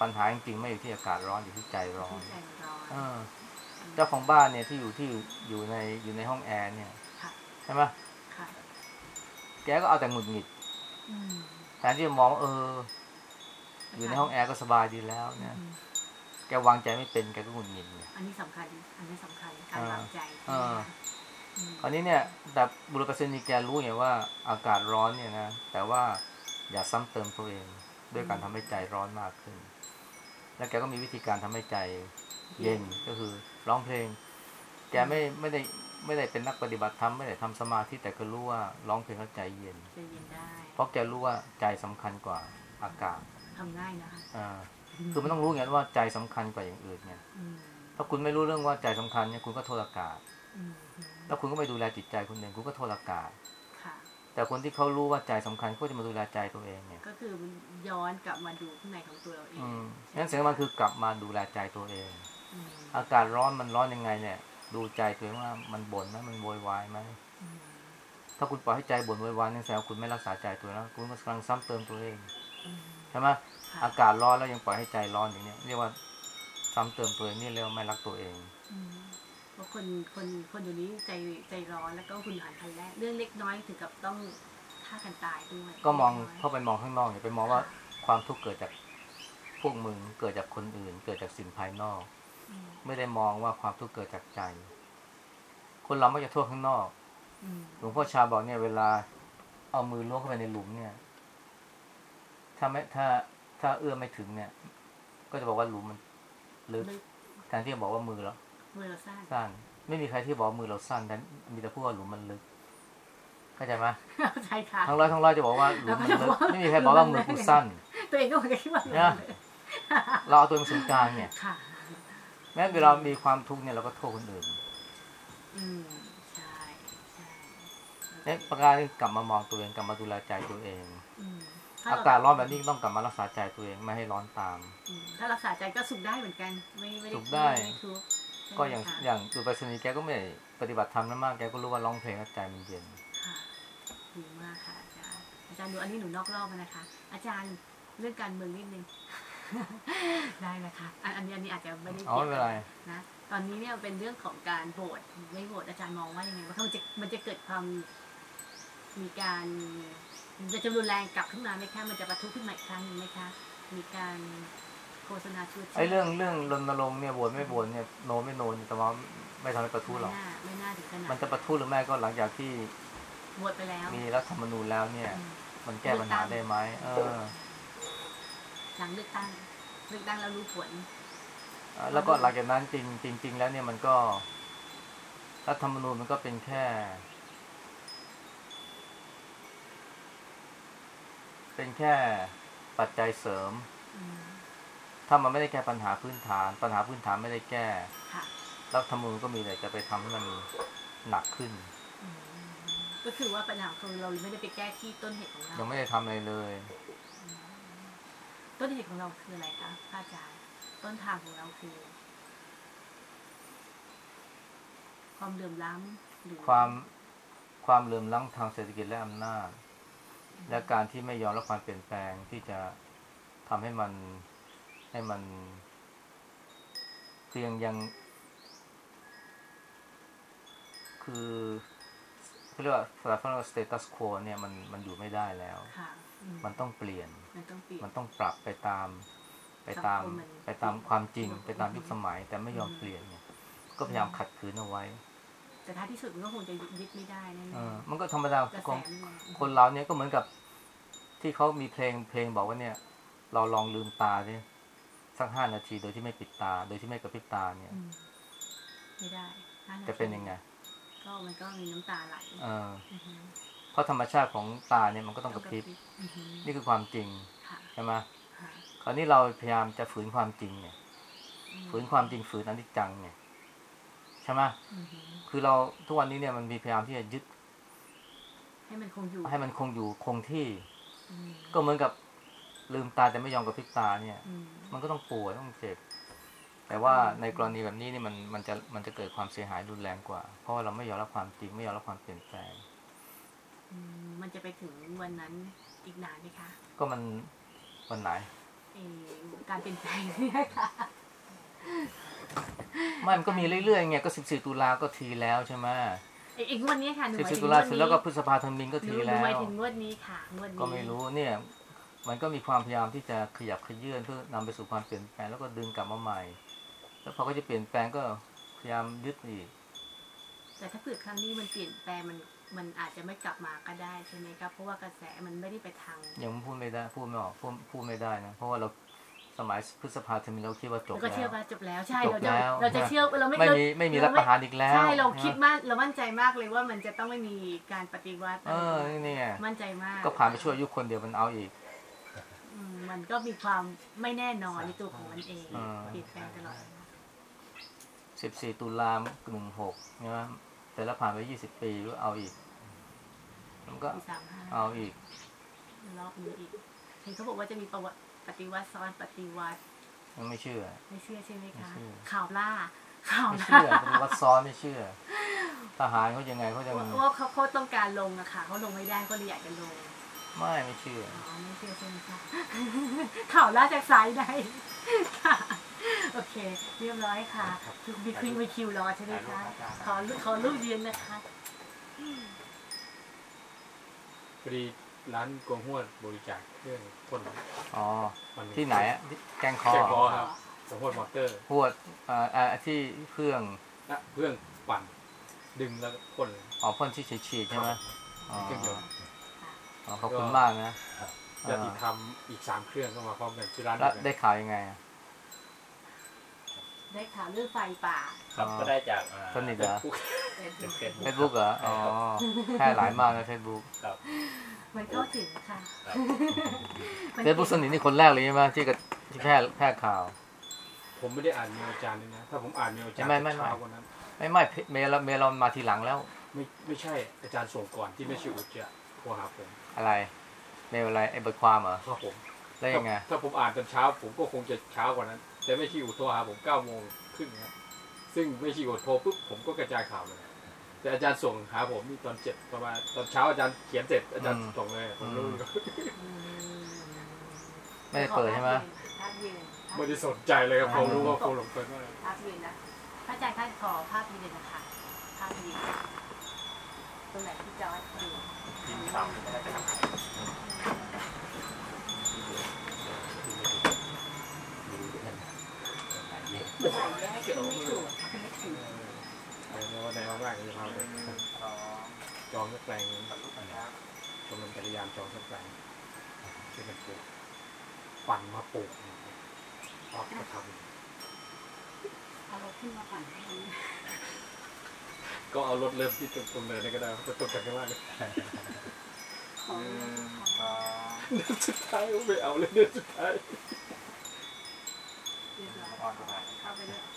[SPEAKER 2] ปัญหาจริงๆไม่อยู่ที่อากาศร้อนอยู่ที่ใจร้อน
[SPEAKER 1] ที่ใจร้อน
[SPEAKER 2] เออเจ้าของบ้านเนี่ยที่อยู่ที่อยู่ในอยู่ในห้องแอร์เนี่ย
[SPEAKER 1] ค่ะ
[SPEAKER 2] ใช่ไหม
[SPEAKER 1] ค่ะ
[SPEAKER 2] แกก็เอาแต่หงุดหงิด
[SPEAKER 1] อืม
[SPEAKER 2] แทนที่จะมองว่าเออ อยู่ในห้องแอร์ก็สบายดีแล้วเนี่ย
[SPEAKER 1] อืม
[SPEAKER 2] แกวางใจไม่เป็นแกก็หงุดหงิดเนี่ย
[SPEAKER 1] อันนี้สำคัญ อันนี้สำคัญการ
[SPEAKER 2] อ่าวา
[SPEAKER 1] งใจ
[SPEAKER 2] อ่า
[SPEAKER 1] อืม
[SPEAKER 2] คราวนี้เนี่ยแต่บุรุษไปรษณีย์แกรู้ไงว่าอากาศร้อนเนี่ยนะแต่ว่าอย่าซ้ำเติมตัวเองด้วยการทำให้ใจร้อนมากขึ้น แล้วแกก็มีวิธีการทำให้ใจเย็นก็คือร้องเพลง แกไม่ไม่ได้ไม่ได้เป็นนักปฏิบัติธรรมไม่ได้ทำสมาธิแต่ก็รู้ว่าร้องเพลงแล้วใจเย็น
[SPEAKER 1] ใจเย็นได้
[SPEAKER 2] เพราะแกรู้ว่าใจสำคัญกว่าอากาศ
[SPEAKER 1] ทำง่ายนะคะ
[SPEAKER 2] อ่า คือมันต้องรู้ไงว่าใจสำคัญกว่าอย่างอื่นไง
[SPEAKER 1] อืม
[SPEAKER 2] ถ้าคุณไม่รู้เรื่องว่าใจสำคัญเนี่ยคุณก็โทษอากาศ
[SPEAKER 1] อืม
[SPEAKER 2] แล้วคุณก็ไม่ดูแลจิตใจคุณเองคุณก็โทษอากาศ
[SPEAKER 1] ค่ะ
[SPEAKER 2] แต่คนที่เขารู้ว่าใจสำคัญก็จะมาดูแลใจตัวเองเนี่ย
[SPEAKER 1] ก็คือย้อนกลับมาดูข้างในของตัวเราเอง
[SPEAKER 2] อืมงั้นสิ่งสำคัญคือกลับมาดูแลใจตัวเอง
[SPEAKER 1] อืม
[SPEAKER 2] อากาศร้อนมันร้อนยังไงเนี่ย ดูใจตัวเองว่ามันบ่นไหมมันโวยวายไหม
[SPEAKER 1] อืม
[SPEAKER 2] ถ้าคุณปล่อยให้ใจบ่นโวยวายนั่นแสดงว่าคุณไม่รักษาใจตัวเองแล้วคุณกำลังซ้ำเติมตัวเอง
[SPEAKER 1] อืม
[SPEAKER 2] ใช่ไหม
[SPEAKER 1] ค่ะ
[SPEAKER 2] อากาศร้อนแล้วยังปล่อยให้ใจร้อนอย่างเนี้ยเรียกว่าซ้ำเติมตัวเองนี่เรียกว่าไม่รักตัวเอง
[SPEAKER 1] อืมเพราะคนคนคนอยู่นี้ใจใจร้อนแล้วก็คุณหันพันแรกเรื่องเล็กน้อยถึงกับต้องฆ่ากันตายด้วย
[SPEAKER 2] ก็มอง
[SPEAKER 1] ล็น้ย
[SPEAKER 2] เข้าไปมองข้างนอกอย่าไปมองว่าความทุกข์เกิดจากพวกมึงเกิดจากคนอื่น เกิดจากสิ่งภายนอก
[SPEAKER 1] อืม
[SPEAKER 2] ไม่ได้มองว่าความทุกข์เกิดจากใจ คนเราไม่จะโทษข้างนอก
[SPEAKER 1] อืม
[SPEAKER 2] หลวงพ่อชาบอกเนี่ยเวลาเอามือล้วงเข้าไปในหลุมเนี่ย ถ้าไม่ถ้าถ้าเอื้อมไม่ถึงเนี่ย ก็จะบอกว่าหลุมมันลึก
[SPEAKER 1] ลึก
[SPEAKER 2] แทนที่จะบอกว่ามือเรา
[SPEAKER 1] มือเราสั้น
[SPEAKER 2] สั้น ไม่มีใครที่บอกว่ามือเราสั้นแต่มีแต่พูดว่าหลุมมันลึกเข้าใจไหม
[SPEAKER 1] ใช่ค่ะ
[SPEAKER 2] ทั้งร้อยทั้งร้อยจะบอกว่าหลุมมันลึก
[SPEAKER 1] แล้วก็จะบอกว่า
[SPEAKER 2] ไม่มีใครบอกว่ามือกูสั้น
[SPEAKER 1] ตัวเองก็เหมือนกับที่ว่า
[SPEAKER 2] เนี่ยเราเอาตัวเองเป็นศูนย์กลางเนี่ย
[SPEAKER 1] ค่ะ
[SPEAKER 2] แม้เวลามีความทุกข์เนี่ยเราก็โทษคนอื่น
[SPEAKER 1] อืมใช่ใช่
[SPEAKER 2] เนี่ยประการที่กลับมามองตัวเองกลับมาดูแลใจตัวเอง
[SPEAKER 1] อืมถ้
[SPEAKER 2] อากาศร้อนแบบนี้ต้องกลับมารักษาใจตัวเองไม่ให้ร้อนตาม
[SPEAKER 1] อืมถ้ารักษาใจก็สุขได้เหมือนกัน ไม่ไม่
[SPEAKER 2] สุขได้
[SPEAKER 1] ไม่ทุกข์ใช่ไหม
[SPEAKER 2] ก็อย่าง
[SPEAKER 1] คะ
[SPEAKER 2] อย่างอุปชนีย์แกก็ไม่ได้ปฏิบัติธรรมนั้นมากแกก็รู้ว่าร้องเพลงแล้วใจมันเย็น
[SPEAKER 1] ค่ะดีมากค่ะอาจารย์อาจารย์ดูอันนี้หนูนอกรอบแล้วนะคะ อาจารย์เรื่องการเมืองนิดนึงได้นะคะ อันอันนี้อันนี้อาจจะไม่ได้
[SPEAKER 2] อ๋อ
[SPEAKER 1] เกี่ยว
[SPEAKER 2] ไม่เป็นไร
[SPEAKER 1] นะตอนนี้เนี่ยเป็นเรื่องของการโหวตไม่โหวตอาจารย์มองว่ายังไงว่ามันจะมันจะเกิดความมีการ มันจะรุนแรงกลับขึ้นมาไหมคะ มันจะประทุขึ้นมาอีกครั้งหนึงไหมคะ มีการโฆษณาชวน
[SPEAKER 2] ไอ้เรื่องเรื่องรณรงค์เนี่ยบวชไม่บวชเนี่ยโนไม่โนเนี่ยแต่ว่าไม่ทำให้ประทุหรอก
[SPEAKER 1] ไม่น่าไม่น่าถึงขนาด
[SPEAKER 2] มันจะประทุหรือไม่ก็หลังจากที่
[SPEAKER 1] โหวตไปแล้ว
[SPEAKER 2] มีรัฐธรรมนูญแล้วเนี่ย
[SPEAKER 1] อืม
[SPEAKER 2] มันแก้ปัญหาได้ไหมเออ
[SPEAKER 1] หลังเลือกตั้งเลือกตั้งแล้วรู้ผล
[SPEAKER 2] แล้วก็หลังจากนั้นจริงจริง ๆ แล้วเนี่ยมันก็รัฐธรรมนูญมันก็เป็นแค่ เป็นแค่ปัจจัยเสริม
[SPEAKER 1] อืม
[SPEAKER 2] ถ้ามันไม่ได้แก้ปัญหาพื้นฐาน ปัญหาพื้นฐานไม่ได้แก้
[SPEAKER 1] ค่ะ
[SPEAKER 2] รัฐธรรมนูญก็มีแต่จะไปทำให้มันหนักขึ้น
[SPEAKER 1] อืมก็คือว่าปัญหาคือเราไม่ได้ไปแก้ที่ต้นเหตุของเรา
[SPEAKER 2] ยังไม่ได้ทำอะไรเลย
[SPEAKER 1] ต้นเหตุของเราคืออะไรคะพระอาจารย์ต้นทางของเราคือ ความเหลื่อมล้ำหรือ
[SPEAKER 2] ความความเหลื่อมล้ำทางเศรษฐกิจและอำนาจ และการที่ไม่ยอมรับความเปลี่ยนแปลงที่จะทำให้มันให้มันพียงยัง คือเขาเรียกว่าภาษาฝรั่งสเตตัสโคเนี่ยมันมันอยู่ไม่ได้แล้ว
[SPEAKER 1] ค่ะอืม
[SPEAKER 2] มันต้องเปลี่ยน
[SPEAKER 1] มันต้องเปลี่ยน
[SPEAKER 2] มันต้องปรับไปตาม ไปตาม
[SPEAKER 1] สังคมมัน
[SPEAKER 2] ไปตามความจริง
[SPEAKER 1] สังคม
[SPEAKER 2] ไปตามยุคสมัย แต่ไม่ยอม
[SPEAKER 1] อืม
[SPEAKER 2] เปลี่ยนเนี่ยก็พยายามขัดขืนเอาไว้
[SPEAKER 1] แต่ท้ายที่สุดมันก็คงจะยึดไม่ได้แน่
[SPEAKER 2] เออ
[SPEAKER 1] ๆ
[SPEAKER 2] มันก็ธรรมดาก
[SPEAKER 1] ระแส
[SPEAKER 2] ของ
[SPEAKER 1] มันแรง
[SPEAKER 2] คนเราเนี่ยก็เหมือนกับ ที่เขามีเพลงเพลงบอกว่าเนี่ย เราลองลืมตาดิสักห้านาทีโดยที่ไม่ปิดตา โดยที่ไม่กระพริบตาเนี่ย
[SPEAKER 1] อืมไม่ได้ห้าาที
[SPEAKER 2] จะเป็นยังไง
[SPEAKER 1] ก็มันก็มีน้ำตาไหล
[SPEAKER 2] เออ
[SPEAKER 1] อือฮึ
[SPEAKER 2] เพราะธรรมชาติของตาเนี่ยมันก็ต้องกระพริบ
[SPEAKER 1] อือฮึ
[SPEAKER 2] นี่คือความจริง
[SPEAKER 1] ค่ะ
[SPEAKER 2] ใช่ไหม
[SPEAKER 1] ค่ะ
[SPEAKER 2] คราวนี้เราพยายามจะฝืนความจริงเนี่ย
[SPEAKER 1] อืม
[SPEAKER 2] ฝืนความจริงฝืนอนิจจังเนี่ย ใช่ไหม
[SPEAKER 1] อือฮึ
[SPEAKER 2] คือเราทุกวันนี้เนี่ยมันมีพยายามที่จะยึด
[SPEAKER 1] ให้มันคงอยู่
[SPEAKER 2] ให้มันคงอยู่คงที่
[SPEAKER 1] อืม
[SPEAKER 2] ก็เหมือนกับลืมตาแต่ไม่ยอมกระพริบตาเนี่ย
[SPEAKER 1] อืม
[SPEAKER 2] มันก็ต้องปวดต้องเจ็บ แต่ว่าในกรณีแบบนี้นี่มันมันจะมันจะเกิดความเสียหายรุนแรงกว่า เพราะว่าเราไม่ยอมรับความจริงไม่ยอมรับความเปลี่ยนแปลง
[SPEAKER 1] อืมมันจะไปถึงวันนั้นอีกนานไหมคะ
[SPEAKER 2] ก็มันวันไหน
[SPEAKER 1] เออการเปลี่ยนแปลงเนี่ยค่ะ
[SPEAKER 2] ไม่มันก็มีเรื่อยๆไงก็14ตุลาก็ทีแล้วใช่ไหม
[SPEAKER 1] อีกอีกงวดนี้ค่ะหนูหมายถึง
[SPEAKER 2] 14ตุลาง
[SPEAKER 1] วด
[SPEAKER 2] เสร็จ
[SPEAKER 1] นี้
[SPEAKER 2] แล้วก็พฤษภาธมินก็
[SPEAKER 1] หนู
[SPEAKER 2] ที
[SPEAKER 1] หนู
[SPEAKER 2] แล้
[SPEAKER 1] หมายวถึงงวดนี้ค่ะงวดนี้
[SPEAKER 2] ก็ไม่รู้เนี่ย มันก็มีความพยายามที่จะขยับขยื่นเพื่อนำไปสู่ความเปลี่ยนแปลงแล้วก็ดึงกลับมาใหม่ แล้วพอเขาจะเปลี่ยนแปลงก็พยายามยึดอีก
[SPEAKER 1] แต่ถ้าเกิดครั้งนี้มันเปลี่ยนแปลงมันมันอาจจะไม่กลับมาก็ได้ใช่ไหมครับเพราะว่ากระแสมันไม่ได้ไปทาง
[SPEAKER 2] ยังพูดไม่ได้พูดไม่ออกพูดพูดไม่ได้นะเพราะว่าเรา สมัยพฤษภาธมินเราคิดว่าจบ
[SPEAKER 1] เราก็
[SPEAKER 2] แล้
[SPEAKER 1] เชื่อ
[SPEAKER 2] ว
[SPEAKER 1] ว่าจบแล้วใช่
[SPEAKER 2] จบ
[SPEAKER 1] เราจะ
[SPEAKER 2] แล้ว
[SPEAKER 1] เราจะเชื่อเราไม่
[SPEAKER 2] ไม่
[SPEAKER 1] เรา
[SPEAKER 2] มีไม่มี
[SPEAKER 1] เรั
[SPEAKER 2] ฐประหารอีกแล้ว
[SPEAKER 1] ใช่เรา
[SPEAKER 2] ใช่ไหม
[SPEAKER 1] คิดมากเรามั่นใจมากเลยว่ามันจะต้องไม่มีการปฏิวัติ
[SPEAKER 2] เออนี่ไง
[SPEAKER 1] มั่นใจมาก
[SPEAKER 2] ก็ผ่านไปช่วยยุคคนเดียวมันเอาอีก
[SPEAKER 1] อืมมันก็มีความไม่แน่นอนในตัวของมันเอง
[SPEAKER 2] อ่า
[SPEAKER 1] เปลี่ยนแปลงตลอด
[SPEAKER 2] 14ตุลาหนึ่งหกใช่ไหมแต่ละผ่านไป20ปีก็เอาอีก มันก็
[SPEAKER 1] ปีสามห้า
[SPEAKER 2] เอาอีก
[SPEAKER 1] รอบนี้อีกเห็นเขาบอกว่าจะมีประวัติ ปฏิวัติซ้อนปฏิวัติ
[SPEAKER 2] มันไม่เชื่อ
[SPEAKER 1] ไม่เชื่อใช่ไหมคะ
[SPEAKER 2] ไม่เชื่อ
[SPEAKER 1] ข่าวล่าข่าว
[SPEAKER 2] ไม่
[SPEAKER 1] ล่า
[SPEAKER 2] เชื่อปฏิวัติซ้อนไม่เชื่อ ทหารเขายังไงเขาจะ
[SPEAKER 1] ว่าว่าเขาเขาต้องการลงอะค่ะเขาลงไม่ได้ก็เลยอยากจะลง
[SPEAKER 2] ไม่ไม่เชื่อ
[SPEAKER 1] อ๋อไม่เชื่อใช่ไหมคะข่าวล่าจากสายใดค่ะ โอเค เรียบร้อยค่ะมีคิวมีคิวรอใช่ไหมคะขอลูกขอลูกยืนนะคะ
[SPEAKER 4] พอดี ร้านกวงหวดบริจาคเครื่องพ่น
[SPEAKER 2] อ๋อ
[SPEAKER 4] มัน
[SPEAKER 2] ที่ไหนอะที่แกงคอ
[SPEAKER 4] แกงคอครับกวงหวดมอเตอร์
[SPEAKER 2] พวดอ่าอ่าที่เครื่อง
[SPEAKER 4] และเครื่องปั่นดึงแล้วก็พ่นเลย
[SPEAKER 2] อ๋อพ่นที่ฉีดๆใช่ไหมอ๋อ
[SPEAKER 4] เครื่องยนต์
[SPEAKER 2] อ๋อขอบคุณมากนะ
[SPEAKER 4] ญาติธรรมอีกสามเครื่องก็มาพร้อมกันที่ร้าน
[SPEAKER 2] แล้ว
[SPEAKER 4] เดียวกัน
[SPEAKER 2] ได้ข่าวยังไงอะ
[SPEAKER 1] ได้ข่าวเรื่องไฟป่า
[SPEAKER 3] ครับ
[SPEAKER 2] อ๋อ
[SPEAKER 3] ก็ได้จากอ่า
[SPEAKER 2] สนิทเหรอ
[SPEAKER 3] เป็น เฟซ
[SPEAKER 2] เฟ
[SPEAKER 3] บุ๊
[SPEAKER 2] ซ
[SPEAKER 3] ก
[SPEAKER 2] บุ๊กเหรออ๋อแพร่หลายมากนะเฟซบุ๊ก
[SPEAKER 3] ครับ
[SPEAKER 1] มันเข้าถึงค่ะ
[SPEAKER 3] ครับ
[SPEAKER 1] มัน
[SPEAKER 2] เฟซบุ๊กสนิทนี่คนแรกเลยใช่ไหมที่กระที่แพร่แพร่ข่าว
[SPEAKER 4] ผมไม่ได้อ่านเมลอาจารย์เลยนะ ถ้าผมอ่านเมลอาจารย์
[SPEAKER 2] ไม่ไม่ไม่
[SPEAKER 4] เช้ากว่านั้น
[SPEAKER 2] ไม่ไม่เมลเราเมลเรามาทีหลังแล้ว
[SPEAKER 4] ไม่ไม่ใช่อาจารย์ส่งก่อนที่ไม่ชื่ออุจจะโทรหาผม
[SPEAKER 2] อะไรเมลอะไรไอ้บทความเหรอ
[SPEAKER 4] ครับผม
[SPEAKER 2] แล้วยังไง
[SPEAKER 4] ถ้าถ้าผมอ่านตอนเช้า ผมก็คงจะเช้ากว่านั้น แต่ไม่ชีอุโทรหาผมเก้าโมงครึ่งครับซึ่งไม่ชีอุโทรปุ๊บผมก็กระจายข่าวเลย แต่อาจารย์ส่งหาผมนี่ตอนเจ็ดประมาณตอนเช้าอาจารย์เขียนเสร็จอาจารย์
[SPEAKER 2] อืม
[SPEAKER 4] ส่งเลยผมรู้
[SPEAKER 2] อืม
[SPEAKER 4] ก็
[SPEAKER 1] อืม
[SPEAKER 2] ไม่ได้เปิดใช่ไหม
[SPEAKER 1] ภาพยืนภาพ
[SPEAKER 4] ไม่
[SPEAKER 1] ยื
[SPEAKER 4] ได้
[SPEAKER 1] น
[SPEAKER 4] สนใจเลยครับผมรู้ว่าผมหลงไปมาก
[SPEAKER 1] ภาพยืนนะพระอาจารย์ท่านขอภาพยืนนะคะภาพยืนตรงไหนที่จอร์ดดู
[SPEAKER 3] ทีมสามไม่ได้ไปทำอะไร
[SPEAKER 1] เมื่อไหร่แยกขึ้นไม่ถูกไม่ถูก
[SPEAKER 4] ใน วันไหนว่างๆก็จะพาไปจองสักแปลงชมรมจักรยานจองสักแปลงช่วยกันปลูกปั่นมาปลูกออกมาทำ
[SPEAKER 1] เอารถขึ้นมาปั่น
[SPEAKER 4] ก็เอารถเริ่มที่ตรงเลยนี่ก็ได้ก็ตกกันข้างล่างเลยเดือนสุดท้ายไม่เอาเลยเดือนสุดท้าย
[SPEAKER 1] เรียบร้อยเข้าไปเลย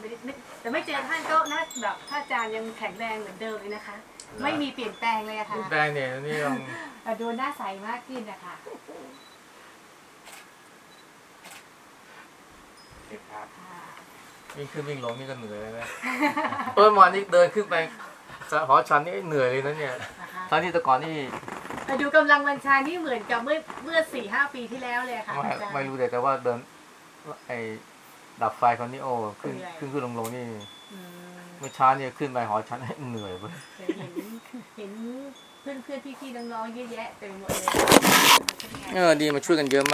[SPEAKER 1] ไม่ได้ไม่แต่ไม่เจอท่านก็น่าแบบพระอาจารย์ยังแข็งแรงเหมือนเดิมเลยนะคะ ไม่มีเปลี่ยนแปลงเลยอะค่ะ
[SPEAKER 2] แปลงเนี่ยนี่ลอง
[SPEAKER 1] แต่ดูหน้าใสมากขึ้นนะคะ
[SPEAKER 3] ครับ
[SPEAKER 1] ค่ะ
[SPEAKER 2] วิ่งขึ้นวิ่งลงนี่ก็เหนื่อยเลยนะเออเมื่อวานนี้เดินขึ้นไปหอชันนี่เหนื่อยเลยนะเนี่ย
[SPEAKER 1] นะคะ
[SPEAKER 2] ทั้งที่แต่ก่อนนี่
[SPEAKER 1] แต่ดูกำลังวัญชานี่เหมือนกับเมื่อเมื่อสี่ห้าปีที่แล้วเลยค่ะ
[SPEAKER 2] ไม่
[SPEAKER 1] อาจารย์
[SPEAKER 2] ไม่รู้แต่แต่ว่าเดินไอ ดับไฟคนนี้โอ้ขึ้น
[SPEAKER 1] เหนื่อย
[SPEAKER 2] ขึ้นขึ้นลงลงนี่
[SPEAKER 1] อืม
[SPEAKER 2] เมื่อเช้าเนี่ยขึ้นไปหอชั้นให้เหนื่อยเว้ย
[SPEAKER 1] แต่เห็นเห็นเพื่อนเพื่อนๆพี่ๆน้องๆเยอะแยะเต็มไปหมดเลย
[SPEAKER 2] เออดีมาช่วยกันเยอะมาก